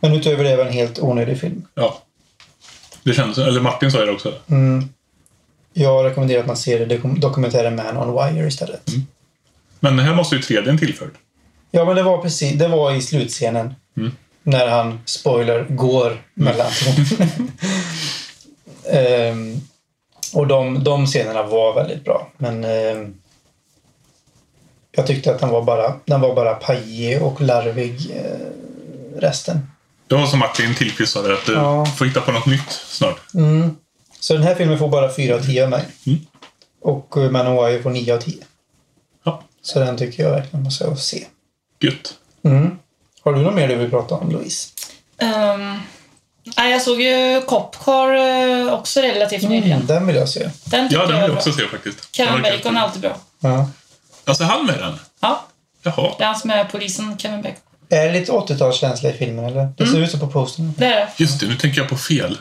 Men utöver det var det en helt onödig film. Ja. Det kändes, eller Martin sa det också. Mm. Jag rekommenderar att man ser dokum- dokumentären Man on Wire istället. Men här måste ju 3D tillförd. Ja, men det var precis, det var i slutscenen. Mm. När han, spoiler, går mellan tornen. Och de, de scenerna var väldigt bra. Men ehm, jag tyckte att den var bara, den var bara pajig och larvig eh, resten. Det var som Martin Tillqvist sa att du Ja. får hitta på något nytt snart. Mm. Så den här filmen får bara 4 av 10 av mig. Mm. Och eh, Man on Wire får 9 av 10. Ja, Så den tycker jag verkligen måste se. gött. Mm. Har du något mer du vill prata om, Louise? Ehm, nej, jag såg ju Copcar eh, också relativt nyligen. Mm, den vill jag se. Den Ja, den vill jag också bra. se faktiskt. Kevin. Bacon är alltid bra. Ja. Alltså han med den? Ja, Jaha. det är han som är polisen, Kevin Bacon. Är det lite 80-talskänsla i filmen, eller? Det ser ut så på postern. Det är det. Just det, nu tänker jag på fel.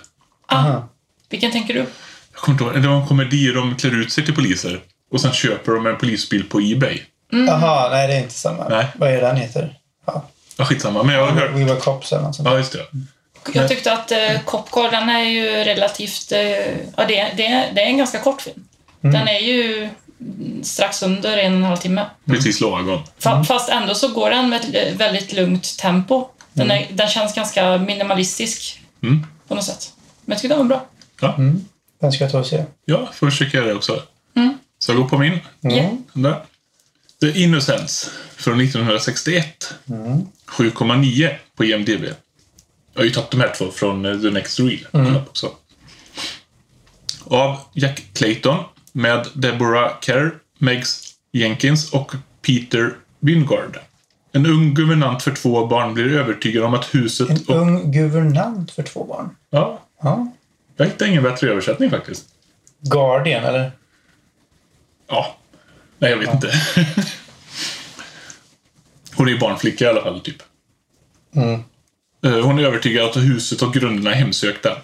Ah, Aha. vilken tänker du? Jag kommer inte ihåg. Det var en komedi där de klär ut sig till poliser. Och sen köper de en polisbil på Ebay. Aha, nej det är inte samma. Nej. Vad är den heter? Ja. Ja, skitsamma. Men jag har hört... We were cops eller något sånt. Ja, just det. Jag tyckte att eh, Copcar, den är ju relativt... Eh, ja, det, är- det, det är en ganska kort film. Den är ju mm, strax under en och en halv timme. Precis lagom. Fa- Fast ändå så går den med ett eh, väldigt lugnt tempo. Den, är, den känns ganska minimalistisk Mm. på något sätt. Men jag tycker den var bra. Ja, Den ska jag ta och se. ja får försöka göra det också. Mm. Så jag går på min. Ja. Den där. The Innocence från 1961. 7,9 på IMDB. Jag har ju tagit de här två från eh, The Next Reel. Också. Av Jack Clayton med Deborah Kerr, Megs Jenkins och Peter Wingard. En ung guvernant för två barn blir övertygad om att huset En och... ung guvernant för två barn. Ja, Ja. jag hittade ingen bättre översättning faktiskt. Guardian, eller? Ja. Nej, jag vet inte. Hon är ju barnflicka i alla fall, typ. Mm. Eh, Hon är övertygad att huset och grunderna är hemsökta.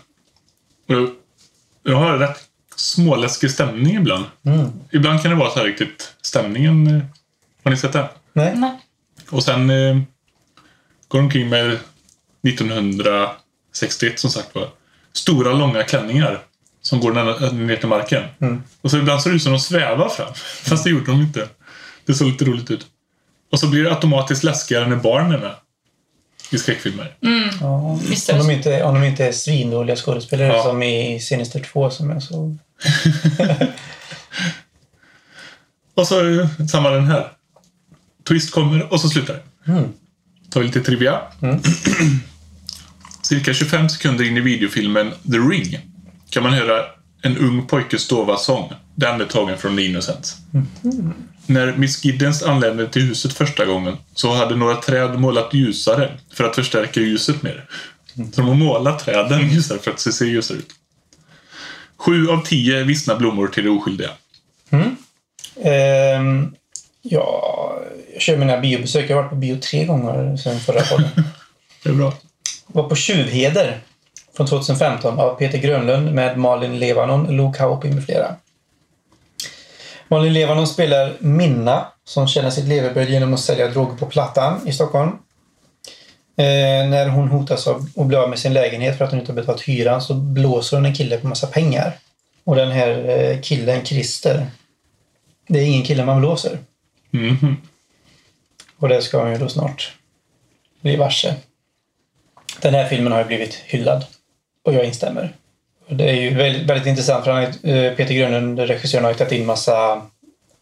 Jag har rätt småläskig stämning ibland. Mm. Ibland kan det vara så här riktigt stämningen. eh, Har ni sett den? Nej? Nej. Och sen eh, går omkring med 1961 som sagt var. Stora långa klänningar. Som går ner, ner till marken. Mm. Och så ibland ser det ut som de svävar fram. Fast det gjorde de inte. Det såg lite roligt ut. Och så blir det automatiskt läskigare när barnen är med. I skräckfilmer. Ja. Visst är Om det de, inte, om de inte är svindåliga skådespelare Ja. som i Sinister 2 som jag såg. Och så samma den här. Twist kommer och så slutar det. Mm. Tar lite trivia. Mm. Cirka 25 sekunder in i videofilmen The Ring kan man höra en ung pojkes dova sång. Den är tagen från The Innocents. När Miss Giddens anlände till huset första gången så hade några träd målat ljusare för att förstärka ljuset mer. Så de har målat träden ljusare för att det ser ljusare ut. Sju av tio vissna blommor till det oskyldiga. Ehm, ja, jag kör mina biobesök. Jag har varit på bio tre gånger sedan förra podden. Det är bra. var på Tjuvheder från 2015 av Peter Grönlund med Malin Levanon, Luke Kauppi med flera. Malin Levanon spelar Minna som tjänar sitt levebröd genom att sälja droger på Plattan i Stockholm. Eh, när hon hotas av att bli av med sin lägenhet för att hon inte har betalat hyran så blåser hon en kille på massa pengar. Och den här eh, killen, Christer, det är ingen kille man blåser. Mhm. Och det ska hon ju då snart bli varse. Den här filmen har ju blivit hyllad. Och jag instämmer. Det är ju väldigt, väldigt intressant för han, eh, Peter Grönlund, regissören, har ju tagit in massa...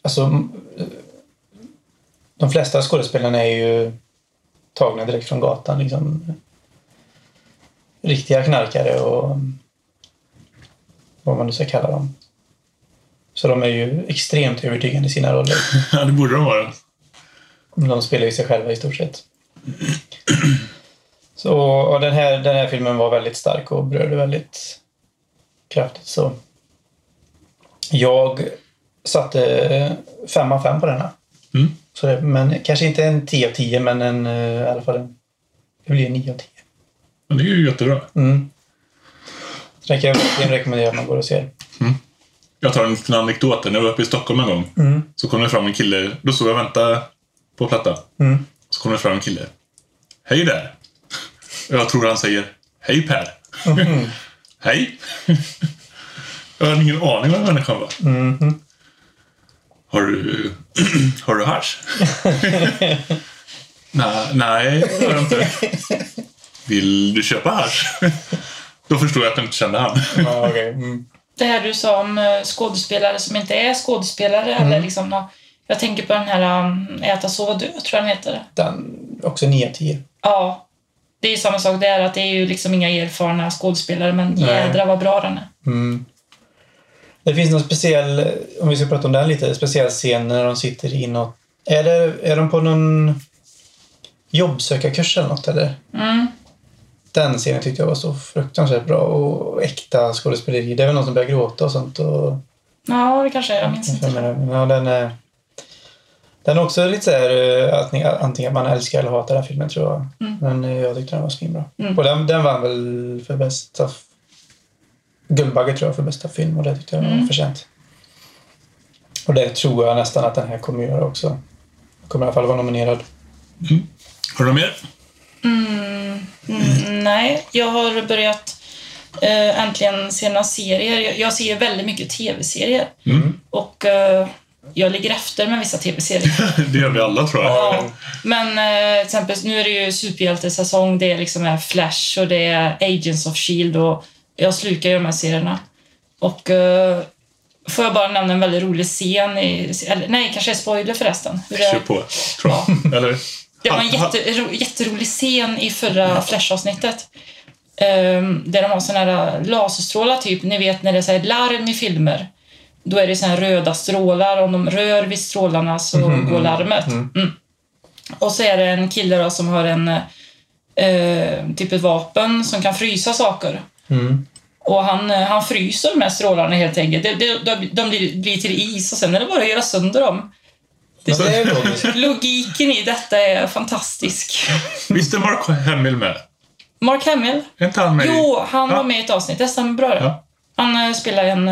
Alltså, eh, de flesta skådespelarna är ju tagna direkt från gatan. Liksom. Riktiga knarkare och vad man nu ska kalla dem. Så de är ju extremt övertygande i sina roller. Ja, det borde de vara. De spelar ju sig själva i stort sett. Så den, här, den här filmen var väldigt stark och berörde väldigt kraftigt. Så jag satte fem av fem på denna. Mm. Så det, men kanske inte en 10 av 10 men en, eh, i alla fall en, det blir en 9 av 10. Men det är ju jättebra. Mm. Den kan jag verkligen rekommendera att man går och ser. Jag tar en liten anekdot. När jag var uppe i Stockholm en gång Mm. så kom det fram en kille. Då stod jag och väntade på platta. Mm. Så kom det fram en kille. Hej där! Och jag tror han säger Hej Per! Mhm. Hej! jag hade ingen aning vad människan var. Mhm. Har du, har du hasch? nej, nej, det har jag inte. Vill du köpa hasch? Då förstod jag att jag inte kände han. Mm. Det här du sa om eh, skådespelare som inte är skådespelare. Mm. Eller liksom, jag tänker på den här um, Äta, sova, dö, tror jag den heter. Den, också 9 av 10. Ja. Det är ju samma sak där, att det är ju liksom inga erfarna skådespelare, men Nej. jädra vad bra den är. Mm. Det finns någon speciell, om vi ska prata om den lite, speciell scen när de sitter i något... Är, det, är de på någon jobbsökarkurs eller något eller? Mm. Den scenen tyckte jag var så fruktansvärt bra och äkta skådespeleri. Det är väl någon som börjar gråta och sånt. Och, Ja, det kanske är. Jag minns inte. ja, den, är, den är också lite så här, eh, antingen, antingen man älskar eller hatar den här filmen tror jag. Mm. Men eh, jag tyckte den var svinbra. Mm. Och den, den vann väl för bästa Guldbagge tror jag för bästa film och det tyckte jag var Mm. förtjänt. Och det tror jag nästan att den här kommer göra också. Kommer i alla fall vara nominerad. Har du något mer? Mm, mm, nej, jag har börjat eh, äntligen se några serier. Jag, jag ser väldigt mycket tv-serier. Mm. Och jag ligger efter med vissa tv-serier. Det gör vi alla tror jag. Ja, men eh, till exempel nu är det ju superhjältesäsong. Det är liksom är Flash och det är Agents of Shield och jag slukar ju de här serierna. Och eh, får jag bara nämna en väldigt rolig scen i, eller nej, kanske är spoiler förresten. Hur det, Kör på, tror jag. Eller? det var en jättero, jätterolig scen i förra Flash-avsnittet. Um, där de har såna här laserstrålar, typ. Ni vet när det är så larm i filmer. Då är det här röda strålar. Om de rör vid strålarna så går larmet. Mm. Och så är det en kille som har en eh, typ ett vapen som kan frysa saker. Mm. Och han, eh, han fryser de här strålarna helt enkelt. De, de, de, blir, blir till is och sen är det bara att göra sönder dem. Det, är. Logiken i detta är fantastisk. Visst är Mark Hamill med? Mark Hamill? Är inte han med? Jo, han Ja. var med i ett avsnitt. Det stämmer bra det. Ja. Han eh, spelar en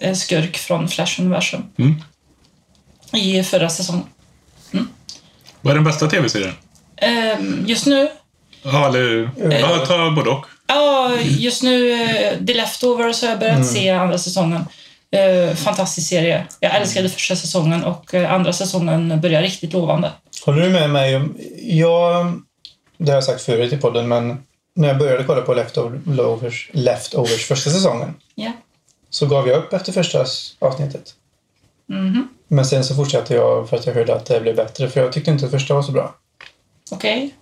eh, eh, skurk från Flash-universum Mm. i förra säsongen. Vad är den bästa tv-serien? Ehm, just nu, Ja, eller... Ja, ta både och. ja, just nu, eh, The Leftovers har jag börjat Mm. se andra säsongen. Eh, fantastisk serie. Jag älskade första säsongen och eh, andra säsongen börjar riktigt lovande. Håller du med mig? Jag, det har jag sagt förut i podden, men när jag började kolla på Leftovers, Leftovers första säsongen Ja. Så gav jag upp efter första avsnittet. Mhm. Men sen så fortsatte jag för att jag hörde att det blev bättre, för jag tyckte inte att första var så bra. Okej.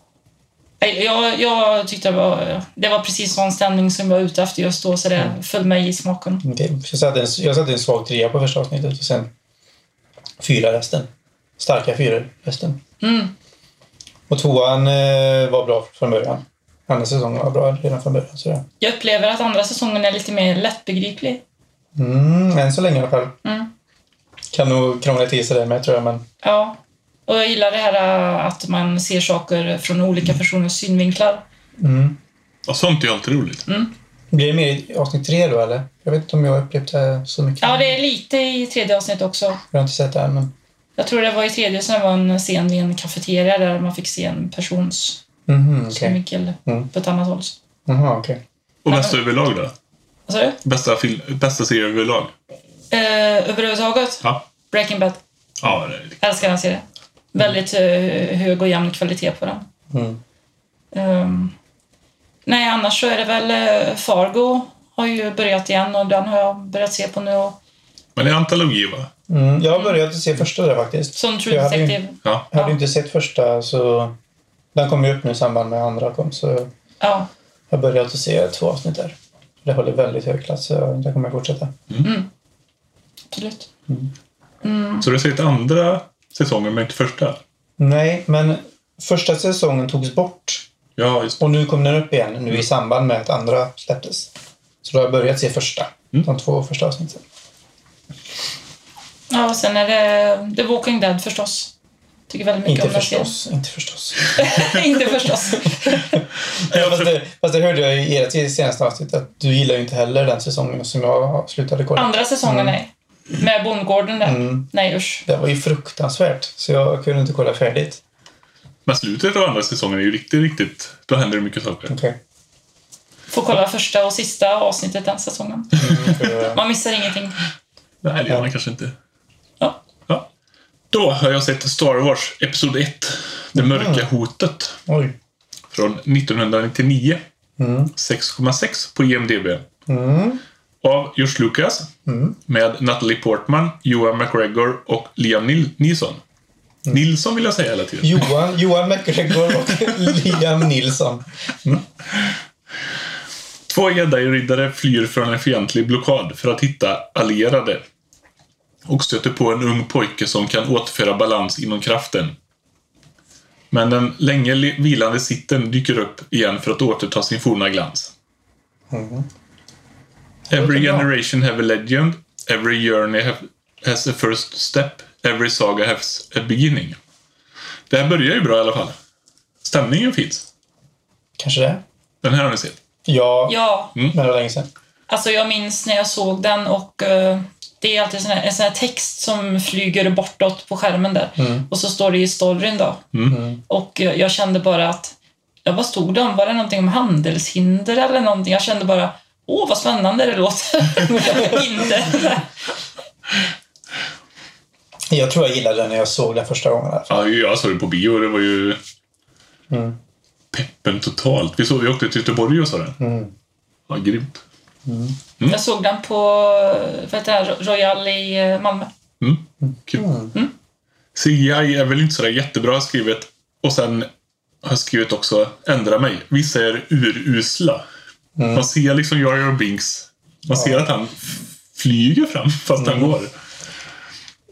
Nej, Jag, jag tyckte det var, det var precis sån stämning som jag var ute efter just då, så det Mm. föll mig i smaken. Så Jag satte en, jag satte en svag trea på första avsnittet och sen fyra resten. Starka fyra resten. Mm. Och tvåan eh, var bra från början. andra säsongen var bra redan från början. Så det. Jag upplever att andra säsongen är lite mer lättbegriplig. Mm, än så länge i alla fall. Mm. Kan nog krångla till sig det med tror jag, men Ja. Och jag gillar det här äh, att man ser saker från olika personers synvinklar. mm. Och sånt är ju alltid roligt. Blir det mer i avsnitt tre då, eller? Jag vet inte om jag har upplevt det så mycket. Ja, det är lite i tredje avsnitt också. Jag har inte sett det än, men... Jag tror det var i tredje som det var en scen vid en kafeteria där man fick se en persons Mhm, okej. synvinkel Mm. på ett annat håll. Jaha, okej. Och Ja, bästa överlag då? Vad sa du? Bästa, film, bästa serie överlag? Eh, överhuvudtaget, Ja. Breaking Bad. Ja, det är det. Älskar den serien. Väldigt eh, hög och jämn kvalitet på den. Mm. Ehm, nej, annars så är det väl eh, Fargo har ju börjat igen och den har jag börjat se på nu. Och, Men det är antologi, va? Mm, jag har börjat se första där faktiskt. som True Jag hade ju- Detective. Ja. Jag hade Ja. inte sett första, så... Den kom ju upp nu i samband med andra kom, så Ja. jag har börjat att se två avsnitt där. Det håller väldigt hög klass, så det kommer jag fortsätta. Absolut. Så du har sett andra säsongen, men inte första? Nej, men första säsongen togs bort Ja, just det. och nu kom den upp igen nu i samband med att andra släpptes. Så då har jag börjat se första. Mm. De två första avsnitten. Ja, och sen är det The Walking Dead förstås. Tycker väldigt mycket Inte om den serien. förstås, inte förstås. inte förstås. Ja, fast, det, fast det hörde jag i ert senaste avsnitt att du gillar ju inte heller den säsongen som jag slutade kolla. Andra säsongen, nej. Med bondgården där. Mm. Nej, usch. Det var ju fruktansvärt, så jag kunde inte kolla färdigt. Men slutet av andra säsongen är ju riktigt, riktigt... Då händer det mycket saker. Okej. Får kolla första och sista avsnittet den säsongen. Mm, för- Man missar ingenting. Nej, det gör man kanske inte. Då har jag sett Star Wars Episod 1. Det mörka hotet. Oj. Från 1999. Mm. 6,6 på IMDB. Mm. Av George Lucas. Mm. Med Natalie Portman, Johan McGregor och Liam Nil- Neeson. Nilsson vill jag säga hela tiden. Johan, Johan McGregor och Liam Nilsson. Två jedi-riddare flyr från en fientlig blockad för att hitta allierade. Och stöter på en ung pojke som kan återföra balans inom kraften. Men den länge vilande sitten dyker upp igen för att återta sin forna glans. Mm. Every generation have a legend. Every journey have, has a first step. Every saga has a beginning. Det här börjar ju bra i alla fall. Stämningen finns. Kanske det? Den här har ni sett. Ja, Ja, men det var länge sedan. alltså jag minns när jag såg den och eh, det är alltid sån här, en sån här text som flyger bortåt på skärmen där. Mm. Och så står det i storyn då. Mm. Och eh, jag kände bara att, ja vad stod det om? Var det någonting om handelshinder eller någonting? Jag kände bara, åh vad spännande det låter. Inte. Jag tror jag gillade den när jag såg den första gången. Ja, jag såg det på bio och det var ju Mm. peppen totalt. Vi, såg, vi åkte till Göteborg och såg den. Mm. Ja, grymt. Jag såg den på vad heter det, Royal i eh, Malmö. Mm. Kul. CGI är väl inte sådär jättebra skrivet. Och sen har jag skrivit också ändra mig. Vissa är urusla. Man ser liksom Jar Jar Binks. Man ser att han flyger fram fast han går.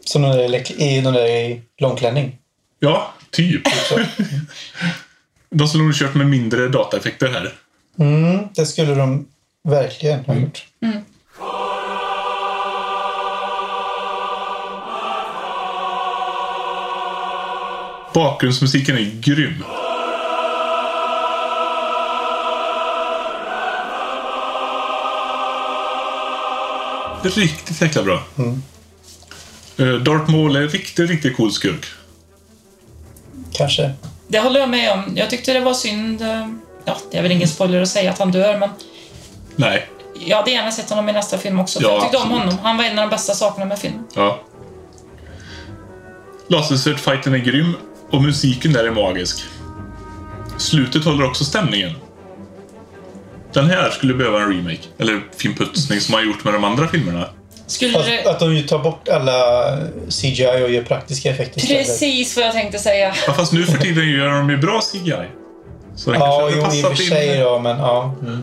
Som den där, i den där i långklänning. Ja, typ. Så. De skulle nog kört med mindre dataeffekter här. Mm, det skulle de verkligen ha gjort. Bakgrundsmusiken är grym. Riktigt jäkla bra. Eh, Darth Maul är riktigt, riktigt cool skurk. Kanske. Det håller jag med om. Jag tyckte det var synd. eh, Ja, det är väl ingen spoiler att säga att han dör, men Nej, jag hade gärna sett honom i nästa film också. För Ja, jag tyckte om absolut. honom. Han var en av de bästa sakerna med filmen. ja. Lasersvärd-fighten är grym och musiken där är magisk. Slutet håller också stämningen. Den här skulle behöva en remake. Eller finputsning som man gjort med de andra filmerna. Skulle Att, det... att de ju tar bort alla CGI och gör praktiska effekter. Precis vad jag tänkte säga. Ja, fast nu för tiden gör de ju bra CGI. Så det Ja, kanske jo, i och för sig då, men ja. Mm.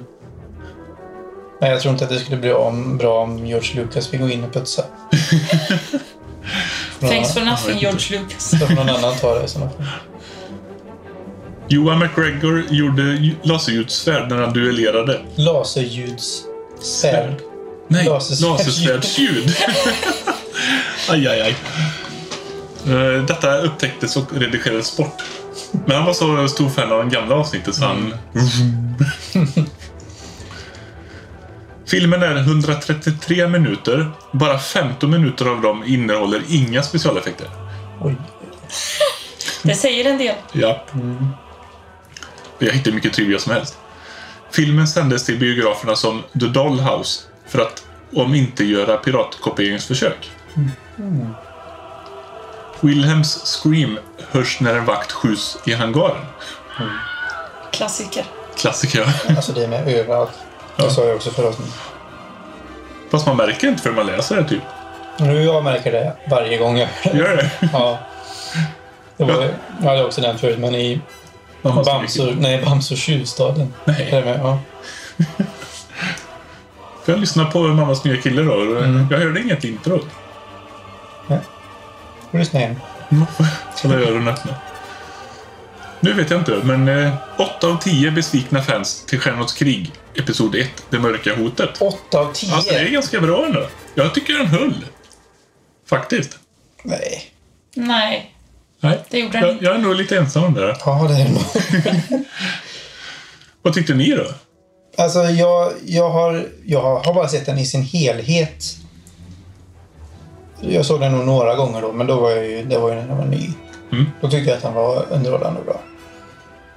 Men jag tror inte att det skulle bli om, bra om George Lucas fick gå in och putsa. Thanks for nothing, George Lucas. Då får någon annan ta det i sådana fall. Johan McGregor gjorde ju- laserljudsvärd när han duellerade. Laserljudssvärd. Nej, Lasersvärdsljud. aj, aj, aj. Eh, Detta upptäcktes och redigerades bort. Men han var så stor fan av den gamla avsnittet så han... Filmen är 133 minuter. Bara 15 minuter av dem innehåller inga specialeffekter. Oj. Det säger en del. Ja. Jag hittade mycket trivia som helst. Filmen sändes till biograferna som The Dollhouse för att omintetgöra piratkopieringsförsök. Wilhelms scream hörs när en vakt skjuts i hangaren. Klassiker. Klassiker. Alltså det är med överallt. Det sa jag också förra avsnittet. Fast man märker inte för man läser det typ. Nu jag märker det varje gång jag Gör det? Ja. Det var, jag hade också nämnt förut, men i Bamse, nej, Bamse och tjuvstaden. Nej. Är med? Ja. Får jag lyssna på mammas nya kille då? Mm. Jag hörde inget intro. Lyssna igen. Där öronen öppna. Nu vet jag inte, men eh, 8 av 10 besvikna fans till Stjärnornas krig, Episod 1, Det mörka hotet. 8 av 10? Alltså, det är ganska bra ändå. Jag tycker den höll. Faktiskt. Nej. Nej, Nej. det gjorde den Jag, inte. jag är nog lite ensam om det. där. Ja, det är det nog. Vad tyckte ni då? Alltså, jag, jag, har, jag har bara sett den i sin helhet. Jag såg den nog några gånger då, men då var jag ju, det var ju när den var ny. Mm. Då tyckte jag att den var underhållande och bra.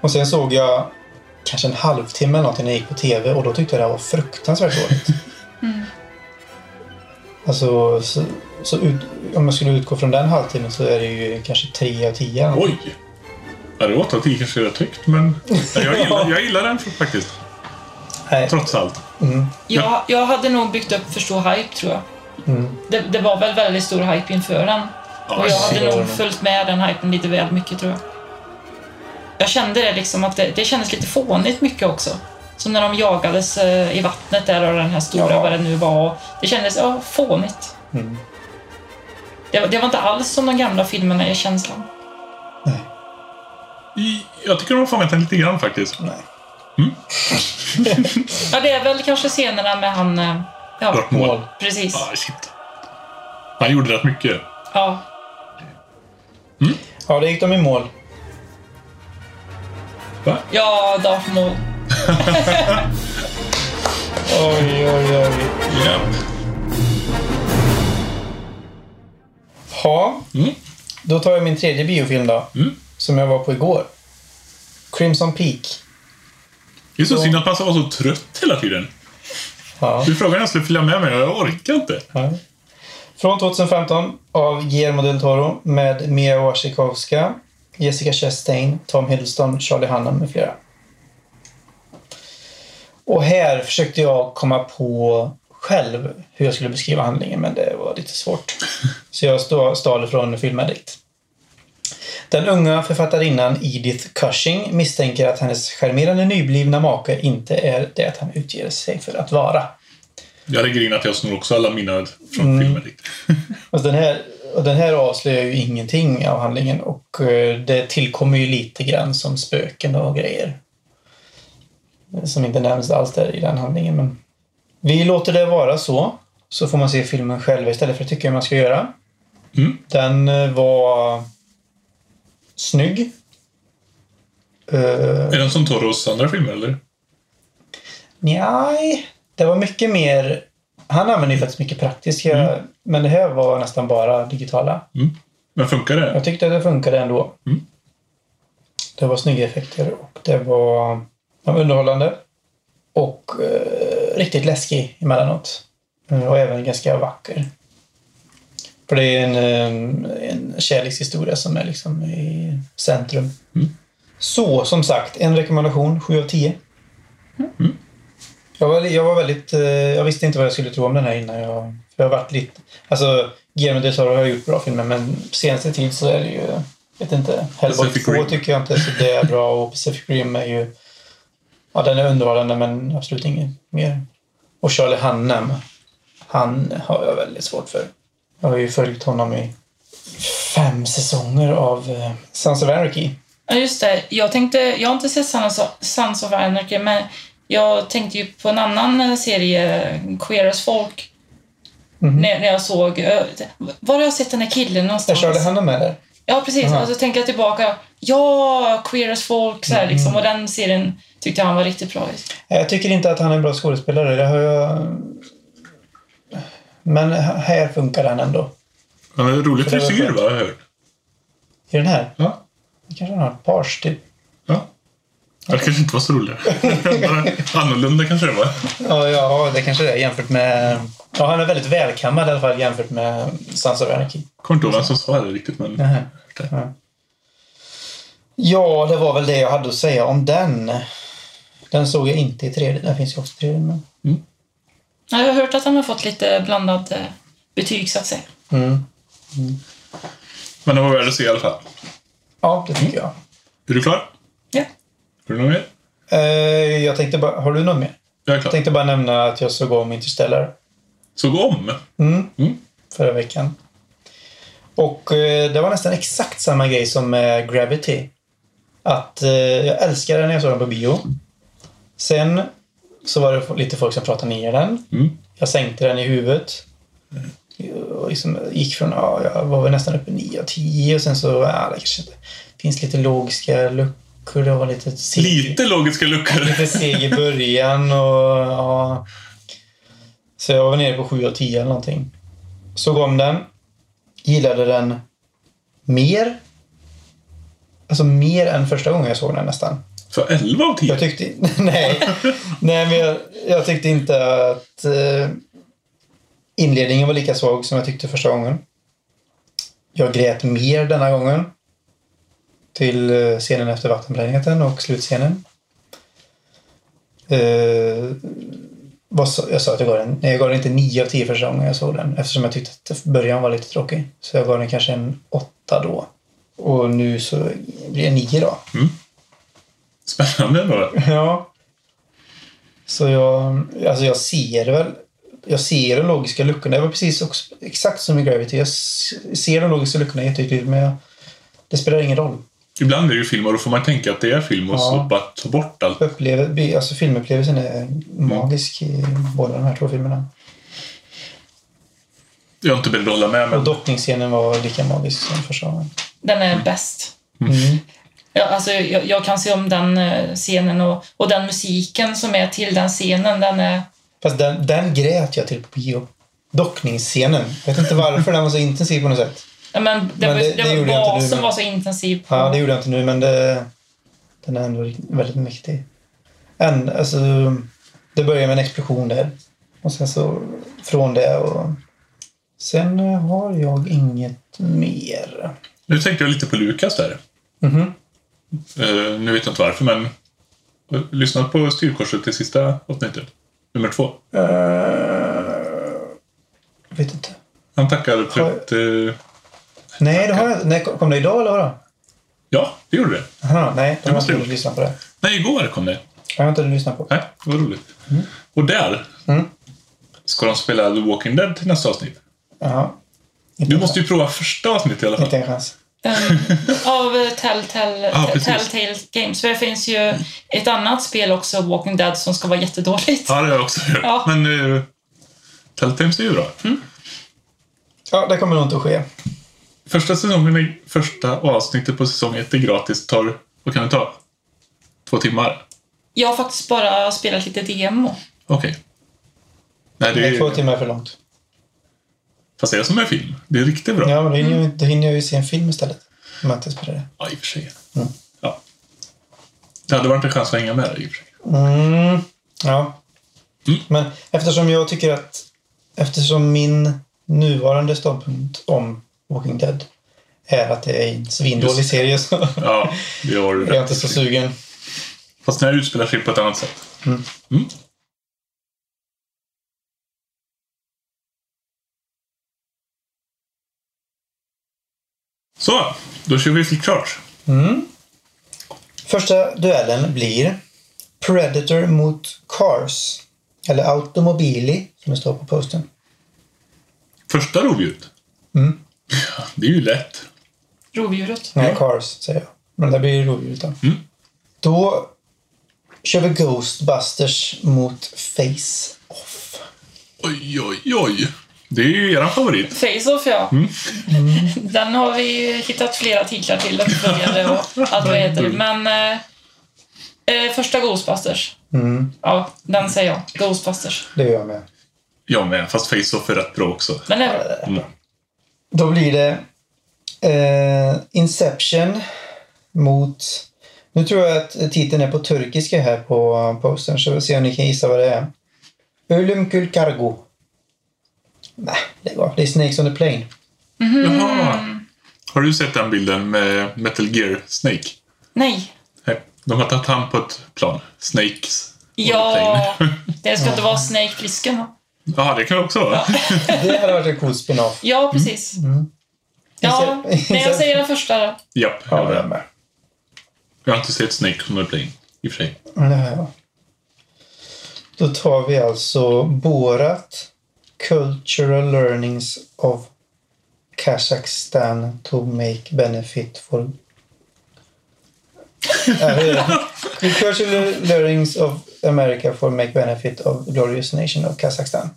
Och sen såg jag kanske en halvtimme eller någonting när jag gick på TV och då tyckte jag det var fruktansvärt dåligt. Alltså, så, så ut, om jag skulle utgå från den halvtimmen så är det ju kanske 3 av 10. Oj! Ja, det var 8 av 10 kanske är rätt högt, men jag gillar, jag gillar den faktiskt. Nej. Trots allt. Jag, jag hade nog byggt upp för stor hype, tror jag. Det, det var väl väldigt stor hype inför den. Och jag hade nog följt med den hypen lite väl mycket, tror jag. Jag kände det liksom att det, det kändes lite fånigt mycket också. Som när de jagades eh, i vattnet där och den här stora, Ja. vad det nu var. Det kändes, ja, fånigt. Mm. Det, var- det var inte alls som de gamla filmerna i känslan. Nej. I- Jag tycker de har fångat den lite grann faktiskt. Nej. Ja, det är väl kanske scenerna med han... eh, Ja. Mål. precis. Ah, shit. Han gjorde rätt mycket. Ja. Ja, det gick de i mål. Va? Ja, Darth Maul. Oj, oj, oj. Ja. Ja, Mm. då tar jag min tredje biofilm då. Mm. Som jag var på igår. Crimson Peak. Det är så synd att man ska vara så trött hela tiden. Ja. Du frågade om jag skulle följa med mig och jag orkar inte. Ja. Från 2015 av Guillermo del Toro med Mia Wasikowska, Jessica Chastain, Tom Hiddleston, Charlie Hunnam med flera. Och här försökte jag komma på själv hur jag skulle beskriva handlingen, men det var lite svårt. Så jag stal från Filmaddict. Den unga författarinnan Edith Cushing misstänker att hennes charmerande nyblivna make inte är det han utger sig för att vara. Jag hade grinat, jag snor också alla mina från Mm. filmen. Alltså den, här, och den här avslöjar ju ingenting av handlingen och eh, det tillkommer ju lite grann som spöken och grejer. Som inte nämns alls där i den handlingen. Men vi låter det vara så. Så får man se filmen själv istället för att tycka hur man ska göra. Mm. Den eh, var snygg. Uh, Är den som Toros andra filmer, eller? Nej, det var mycket mer... Han använder ju faktiskt mycket praktiska, men det här var nästan bara digitala. Mm. Men funkar det? Jag tyckte att det funkade ändå. Mm. Det var snygga effekter och det var, var underhållande. Och eh, riktigt läskig emellanåt. Eh, Och även ganska vacker. För det är en, eh, en kärlekshistoria som är liksom i centrum. Mm. Så, som sagt, en rekommendation. 7 av 10. Jag var, jag var väldigt... eh, Jag visste inte vad jag skulle tro om den här innan jag... För jag har varit lite... Alltså, Guillermo del Toro har gjort bra filmer, men senaste tid så är det ju... vet inte. Hellboy Pacific 2 Rim. tycker jag inte är så det är bra och Pacific Rim är ju... Ja, den är underhållande, men absolut inget mer. Och Charlie Hunnam, han har jag väldigt svårt för. Jag har ju följt honom i fem säsonger av uh, Sons of Anarchy. Ja, just det. Jag tänkte, jag har inte sett Sons of Anarchy, men jag tänkte ju på en annan eh, serie, Queer as Folk. När, när jag såg... eh, Var har jag sett den här killen Är någonstans? Charlie Hanna med där? Ja, precis. Aha. Och så tänker jag tillbaka. Ja, Queer as Folk, så här, liksom. Och den serien tyckte jag han var riktigt bra i. Jag tycker inte att han är en bra skådespelare. Det har jag... Men här funkar han ändå. Han har rolig frisyr, va? Har jag hört. I den här? Ja. Det kanske han har. Pars, typ. Ja. Det kanske inte var så roligt. Bara Annorlunda kanske det var. Ja, ja, det kanske det är jämfört med... Ja, han är väldigt välkammad i alla fall jämfört med Sons of Anarchy. Kommer inte ihåg vem som sa det riktigt, men... Nähä. Ja. Ja, det var väl det jag hade att säga om den. Den såg jag inte i 3D. Den finns ju också i 3D. Men... Ja, Jag har hört att han har fått lite blandat eh, betyg, så att säga. Mm. Men det var värd att se i alla fall. Ja, det tycker jag. Är du klar? Har du något mer? Eh, jag tänkte bara... Har du något mer? Jag är Jag tänkte bara nämna att jag såg om Interstellar. Så gå om. Mm. Mm. Förra veckan. Och eh, det var nästan exakt samma grej som med Gravity. Att eh, jag älskade den när jag såg den på bio. Sen så var det lite folk som pratade ner den. Mm. Jag sänkte den i huvudet. Och liksom gick från, ja, jag var väl nästan uppe 9 av 10 och sen så, ja, det kanske inte finns lite logiska luckor. Det var lite seg, Lite logiska luckor. lite seg i början och ja. Så jag var nere på 7 av 10 eller någonting. Såg om den. Gillade den mer. Alltså mer än första gången jag såg den nästan. Så 11 av 10. Jag tyckte... Nej. nej, men jag, jag tyckte inte att eh, inledningen var lika svag som jag tyckte första gången. Jag grät mer denna gången. Till eh, scenen efter vattenplaneten och slutscenen. Vad sa- jag sa att jag gav den... Nej, jag gav den inte 9 av 10 första gången jag såg den. Eftersom jag tyckte att början var lite tråkig. Så jag gav den kanske en 8 då. Och nu så blir det 9 då. Spännande ändå. Ja. Så jag, alltså jag ser väl, jag ser de logiska luckorna. Det var precis också, exakt som i Gravity. Jag ser de logiska luckorna jättetydligt men jag, det spelar ingen roll. Ibland är det ju film och då får man tänka att det är film och så Ja. bara ta bort allt. Upplever, alltså filmupplevelsen är magisk i båda de här två filmerna. Jag är inte beredd att hålla med, Och men dockningsscenen var lika magisk som första gången. Den är bäst. Mm. Ja, alltså, jag, jag kan se om den eh, scenen och, och den musiken som är till den scenen, den är... Fast den, den grät jag till på bio. Dockningsscenen. Jag vet inte varför den var så intensiv på något sätt. Ja, men det, Men var, det- det, det var gjorde jag inte nu, var så intensiv på... Ja, det gjorde jag inte nu, men det, den är ändå väldigt mäktig. En, alltså, det börjar med en explosion där. Och sen så från det och... Sen har jag inget mer. nu tänkte jag lite på Lukas där. Mhm. Eh, nu vet jag inte varför, men eh, lyssna på styrkorset till sista avsnittet. Nummer två. Jag vet inte. Han tackar för Har- ett... Nej, det har jag Nej, kom det idag eller vadå? ja, det gjorde det. Aha, nej, Det jag har måste inte du. lyssnat på det. Nej, igår kom det. Jag har inte lyssnat på. Nej, det var roligt. Och där Mm. ska de spela The Walking Dead till nästa avsnitt. Jaha. Du måste ju prova första avsnittet i alla fall. Inte en chans. Um, av Telltale, Ja, precis. Telltale Games. För det finns ju ett annat spel också, Walking Dead, som ska vara jättedåligt. Ja, det har jag också hört. Ja. Men uh, Telltales är ju bra. Ja, det kommer nog inte att ske. Första säsongen, är, första avsnittet på säsong ett är gratis. Tar, vad kan det ta? Två timmar? Jag har faktiskt bara spelat lite demo. Okej. Nej, det Det är två timmar för långt. Fast det är som en film. Det är riktigt bra. Ja, men då hinner, jag, då hinner jag ju se en film istället. Om jag inte spelar det. Ja, i och för sig. Mm. Ja. Det hade varit en chans att hänga med där, i och för sig. Mm, ja. Mm. Men eftersom jag tycker att eftersom min nuvarande ståndpunkt om Walking Dead är att det är en svindålig serie så Ja, det har du är jag rätt inte så sugen. Fast den här utspelar sig på ett annat sätt. Mm. Mm. Så, då kör vi klart. Mm. Första duellen blir Predator mot Cars. Eller Automobili, som det står på posten. Första rovdjuret. Mm. Ja, det är ju lätt. Rovdjuret. Nej, Cars, säger jag. Men det blir ju roligt då. Mm. Då kör vi Ghostbusters mot Face Off. Oj, oj, oj. Det är ju eran favorit. Face-Off, ja. Den har vi ju hittat flera titlar till, uppföljare och allt vad det heter. Men eh, eh, första Ghostbusters. Mm, Ja, den säger jag. Ghostbusters. det gör jag med. Jag med, fast Face-Off är rätt bra också. Den är bra. Då blir det eh, Inception mot... Nu tror jag att titeln är på turkiska här på postern, så vi ser om ni kan gissa vad det är. Ölüm Kül Kargo. Nej, lägg av. Det är Snakes on the Plane. Jaha. Har du sett den bilden med Metal Gear Snake? Nej. Nej. De har tagit hand på ett plan. Snakes. Ja, det ska inte vara Snake Plissken va? Ja, det kan också vara. Det hade varit en cool spin-off. Ja, precis. Ja, Ince- nej, jag säger den första då. Japp, Ja, jag är med. Jag har inte sett Snake on the Plane, i och för sig. Ja, jag. Då tar vi alltså Borat Cultural Learnings of Kazakhstan to make benefit for... Ja, det. Cultural Learnings of America for make benefit of glorious nation of Kazakstan.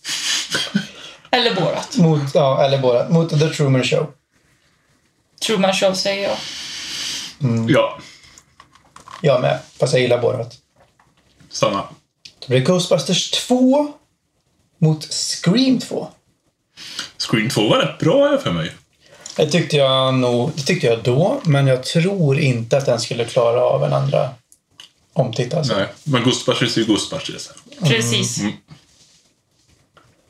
Eller Borat. Mot, ja, eller Borat. Mot The Truman Show. Truman Show säger jag. Ja, Jag med, fast jag gillar Borat. samma. Då blir det Ghostbusters 2 mot Scream 2. Scream 2 var rätt bra för mig. Det tyckte jag nog, det tyckte jag då, men jag tror inte att den skulle klara av en andra omtitt alltså. Nej, men Ghostbusters är ju Ghostbusters. Precis.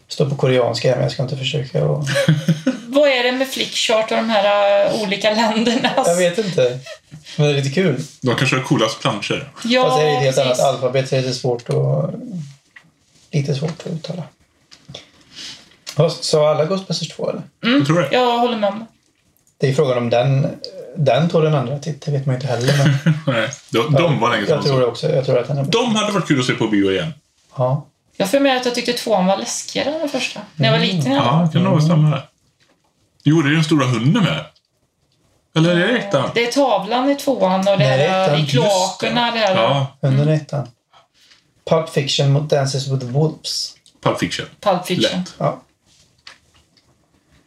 Står på koreanska men jag ska inte försöka och... Vad är det med flickchart och de här uh, olika länderna? Jag vet inte. Men det är lite kul. De kanske har coolast planscher. Ja, Fast det är ett helt annat alfabet så det är lite svårt att... Lite svårt att uttala. Ja, Sa alla Ghostbusters 2 eller? Jag tror det. Jag håller med om Det är frågan om den, den tog den andra titt, det vet man inte heller. Men Nej, de, de var länge jag tror det sedan. också. Jag tror att den är. De hade varit kul att se på bio igen. Ja. Jag får med att jag tyckte tvåan var läskigare än den första. När jag var liten i alla fall. Ja, kan nog stämma. Jo, det är den stora hunden med. Eller är det ettan? Det är tavlan i tvåan och det Nej, är ettan. i kloakerna. Det här Ja, Under ettan. Pulp Fiction mot Dances with the Wolves. Pulp Fiction. Pulp Fiction. Lätt. Ja.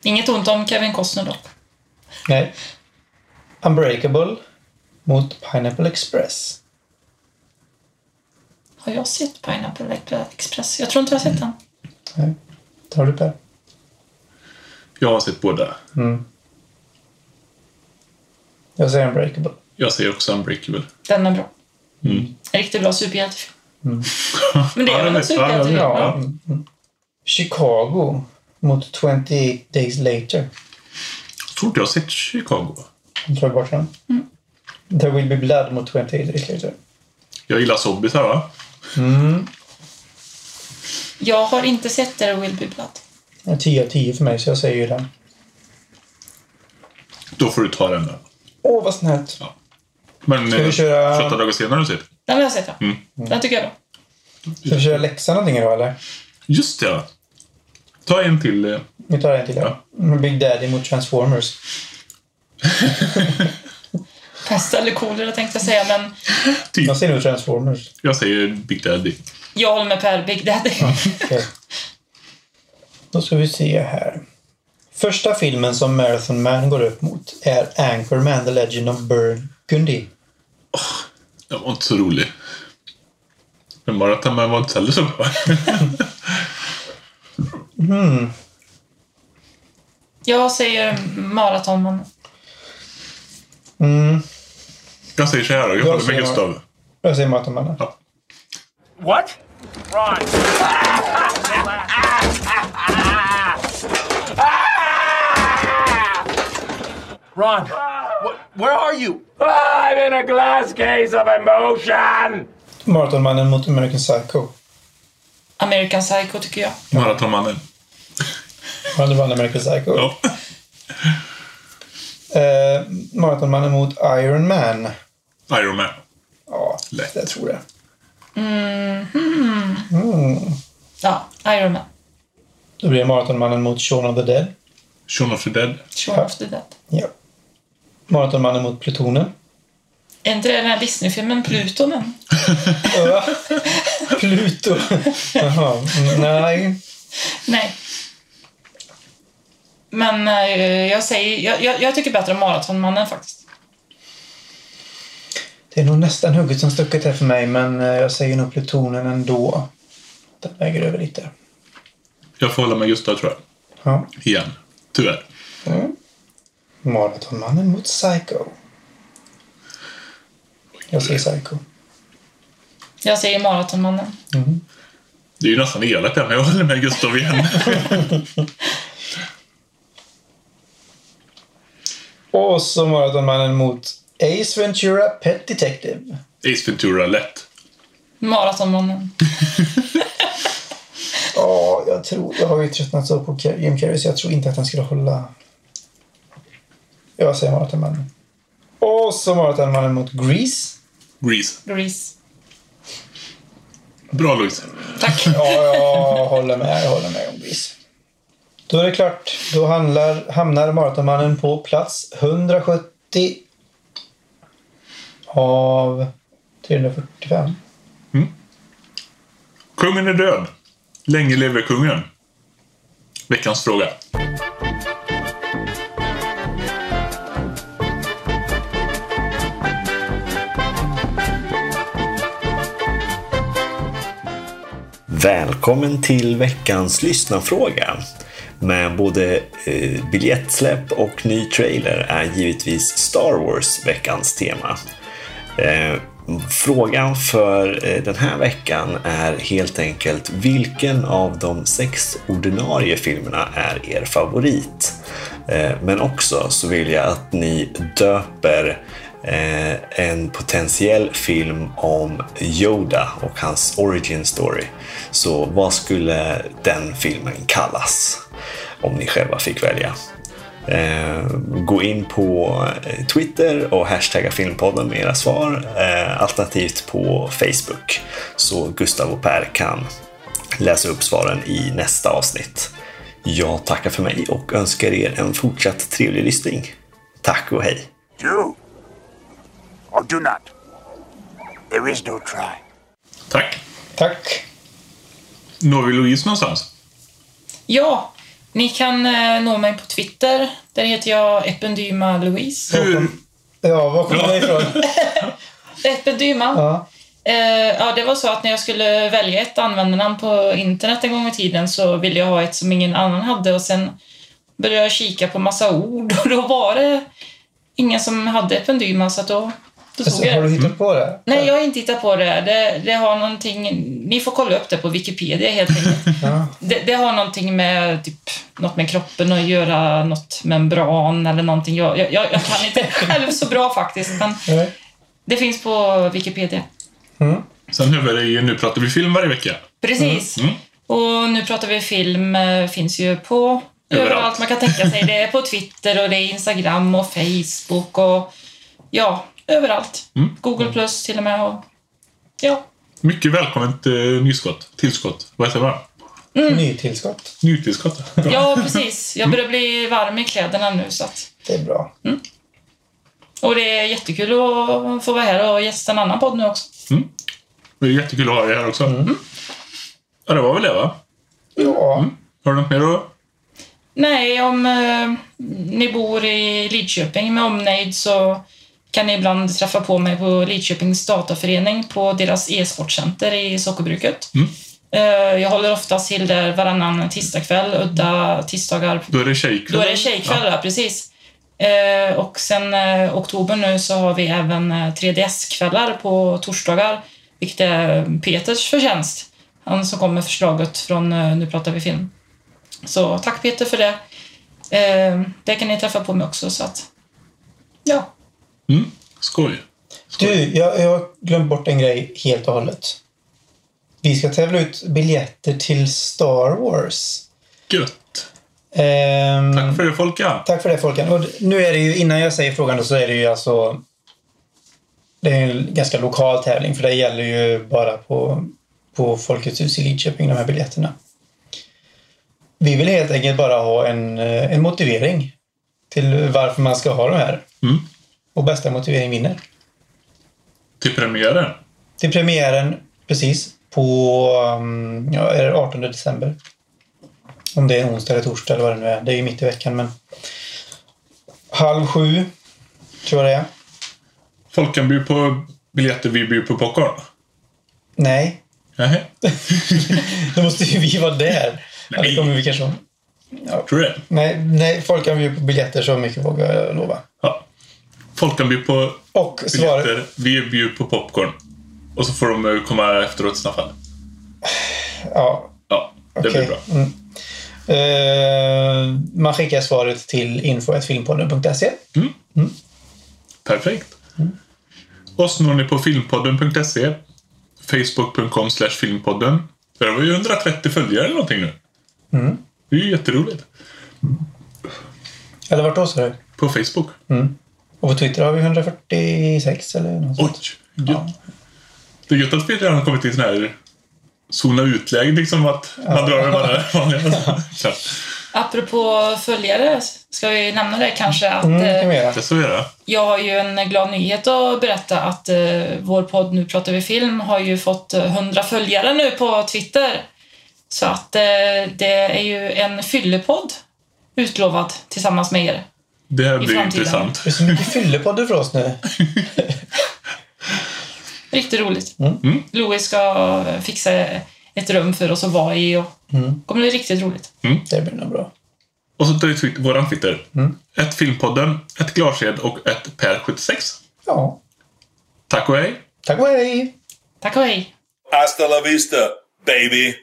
Inget ont om Kevin Costner dock. Nej. Unbreakable mot Pineapple Express. Har jag sett Pineapple Express? Jag tror inte jag har sett den. Nej. Tar du Per? Jag har sett båda. Mm. Jag säger Unbreakable. Jag ser också Unbreakable. Den är bra. Mm. En riktigt bra superhjältefilm. Men det är väl en superhjältefilm? ja. Mm. Mm. Chicago mot 28 Days Later. Tror inte jag har sett Chicago. Jag tar bort den. There will be blood mot 28 Days Later. Jag gillar zombisar, va? Mm. Jag har inte sett There Will Be Blood. En 10 av 10 för mig, så jag säger ju den. Då får du ta den då. Åh, vad snällt. Men Ska vi eh, köra- 28 dagar senare sett. Den har jag sett, ja. Mm. Den tycker jag är bra. Ska vi köra läxa någonting idag, eller? Just det, ja. Ta en till. eh. Vi tar en till här. Big Daddy mot Transformers. Pest eller kolera tänkte jag säga, men Typ. Jag säger nog Transformers. Jag säger Big Daddy. jag håller med Per. Big Daddy. Okej. Då ska vi se här. Första filmen som Marathon Man går upp mot är Anchorman, The Legend of Burgundy. Den var inte så rolig. Men bara att den var inte heller så bra. Jag säger Maratonmannen. Mm, Jag säger så här. Jag Jag håller med Gustav. jag säger Marathon Man. Ja. What? Ron. Ron, wh- where are you? I'm in a glass case of emotion. Maratonmannen mot American Psycho. American Psycho tycker jag. Maratonmannen. Var American Psycho. Ja. Eh, Maratonmannen mot Iron Man. Iron Man. Ja, Lätt. det tror jag. Ja, Iron Man. Då blir det Maratonmannen mot Shaun of the Dead. Shaun of the Dead. Shaun of the Dead. Ja. Maratonmannen mot Plutonen. Är inte det den här Disney-filmen Pluto? Pluto. Jaha. Nej. Nej. Men eh, jag säger, jag, jag, jag tycker bättre om Maratonmannen faktiskt. Det är nog nästan hugget som stucket här för mig, men eh, jag säger nog plutonen ändå. Den väger över lite. Jag får hålla med Gustav tror jag. Ja. Igen. Tyvärr. Mm. Maratonmannen mot Psycho. Jag säger Psycho. Jag säger Maratonmannen. Det är ju nästan elakt men jag håller med Gustav igen. Och så Maratonmannen mot Ace Ventura Pet Detective. Ace Ventura lätt. Maratonmannen. Ja, jag tror... Jag har ju tröttnat så på Jim Carrey så jag tror inte att han skulle hålla... Jag säger Maratonmannen. Och så Maratonmannen mot Grease. Grease. Grease. Bra Louise. Tack. Ja, jag håller med. Jag håller med om Grease. Då är det klart. Då handlar, hamnar Maratonmannen på plats 170 av 345. Kungen är död. Länge lever kungen. Veckans fråga. Välkommen till veckans lyssnarfråga. Med både eh, biljettsläpp och ny trailer är givetvis Star Wars veckans tema. Eh, frågan för eh, den här veckan är helt enkelt vilken av de sex ordinarie filmerna är er favorit? Eh, men också så vill jag att ni döper Eh, en potentiell film om Yoda och hans origin story. Så vad skulle den filmen kallas? Om ni själva fick välja. Eh, gå in på eh, Twitter och hashtagga Filmpodden med era svar, alternativt på Facebook. Så Gustav och Per kan läsa upp svaren i nästa avsnitt. Jag tackar för mig och önskar er en fortsatt trevlig lyssning. Tack och hej! Or do not. There is no try. Tack. Tack. Når vi Louise någonstans? Ja, ni kan eh, nå mig på Twitter. Där heter jag Ependyma Louise. Hur? Ja, var kommer det ifrån? Ependyma. Ja. Eh, ja, det var så att när jag skulle välja ett användarnamn på internet en gång i tiden så ville jag ha ett som ingen annan hade och sen började jag kika på massa ord och då var det ingen som hade Ependyma så att då, då Alltså, har du hittat på det? Nej, jag har inte hittat på det. det. Det har någonting... Ni får kolla upp det på Wikipedia helt enkelt. Ja. Det, det har någonting med typ, något med kroppen att göra, något membran eller någonting. Jag, jag, jag kan inte själv så bra faktiskt, men Nej. det finns på Wikipedia. Mm. Sen dig, nu pratar vi film varje vecka. Precis. Mm. Och nu pratar vi film, eh, finns ju på Överallt. överallt. man kan tänka sig. Det är på Twitter och det är Instagram och Facebook och ja, överallt. Mm. Google plus till och med. Och, ja, Mycket välkommet eh, nyskott. Tillskott. Vad heter det? Mm. Nytillskott. Nytillskott. Bra. ja precis. Jag börjar bli varm i kläderna nu så att Det är bra. Och det är jättekul att få vara här och gästa en annan podd nu också. Det är jättekul att ha dig här också. Ja, det var väl det va? Ja. Har du något mer att... Nej, om eh, ni bor i Lidköping med omnejd så kan ni ibland träffa på mig på Lidköpings dataförening på deras e-sportcenter i Sockerbruket. Mm. Eh, jag håller oftast till där varannan tisdagkväll, udda tisdagar. Då är det tjejkväll. Då är det tjejkväll, ja. precis. Eh, och sen eh, oktober nu så har vi även eh, 3DS-kvällar på torsdagar, vilket är Peters förtjänst. Han som kom med förslaget från Nu pratar vi film. Så tack Peter för det. Det kan ni träffa på mig också, så att... Ja. Mm. Skoj. Skoj. Du, jag, jag har glömt bort en grej helt och hållet. Vi ska tävla ut biljetter till Star Wars. Gött. Ehm, Tack för det Folka. Tack för det Folkan. Och nu är det ju, innan jag säger frågan då, så är det ju alltså... Det är en ganska lokal tävling för det gäller ju bara på, på Folkets hus i Lidköping, de här biljetterna. Vi vill helt enkelt bara ha en, eh, en motivering till varför man ska ha de här. Mm. Och bästa motivering vinner. Till premiären. Till premiären, precis, på um, ja, är det 18 december. Om det är onsdag eller torsdag eller vad det nu är. Det är ju mitt i veckan, men... Halv sju, tror jag det är. Folk kan bjuda på biljetter, vi bjuder på popcorn. Nej, Nej, då måste ju vi vara där. Ja, det kommer vi kanske vara. tror du det? Nej, nej, folk kan bjuda på biljetter så mycket vågar jag lova. Ja. Folk kan bjuda på Och biljetter, vi bjuder på popcorn. Och så får de eh, komma efteråt i sådana fall. Ja, Ja, det okej. blir bra. Mm. Eh, man skickar svaret till info.filmpodden.se. Perfekt. Oss når ni på filmpodden.se, facebook.com slash filmpodden. Har vi ju 130 följare eller någonting nu. Det är ju jätteroligt. Eller vart då, sa du? På Facebook. Och på Twitter har vi 146 eller något Oj! sånt. Gött. Det är gött att vi redan har kommit till sån här zona utläge, liksom att man drar det bara vanliga. Så, Apropå följare, ska vi nämna det kanske att Mm, det kan eh, vi göra. det så är det. jag har ju en glad nyhet att berätta att eh, vår podd Nu pratar vi film har ju fått eh, 100 följare nu på Twitter. Så att eh, det är ju en fyllepodd utlovad tillsammans med er. Det här blir intressant. Det är så mycket fyllepodder för oss nu. Riktigt roligt. Louis ska fixa ett rum för oss att vara i och kommer bli riktigt roligt. Det blir nog bra. Och så tar vi twitt- våran Twitter. Ett Filmpodden, ett Glarsed och ett Per76. Ja. Tack och hej! Tack och hej! Tack och hej! Hasta la vista, baby.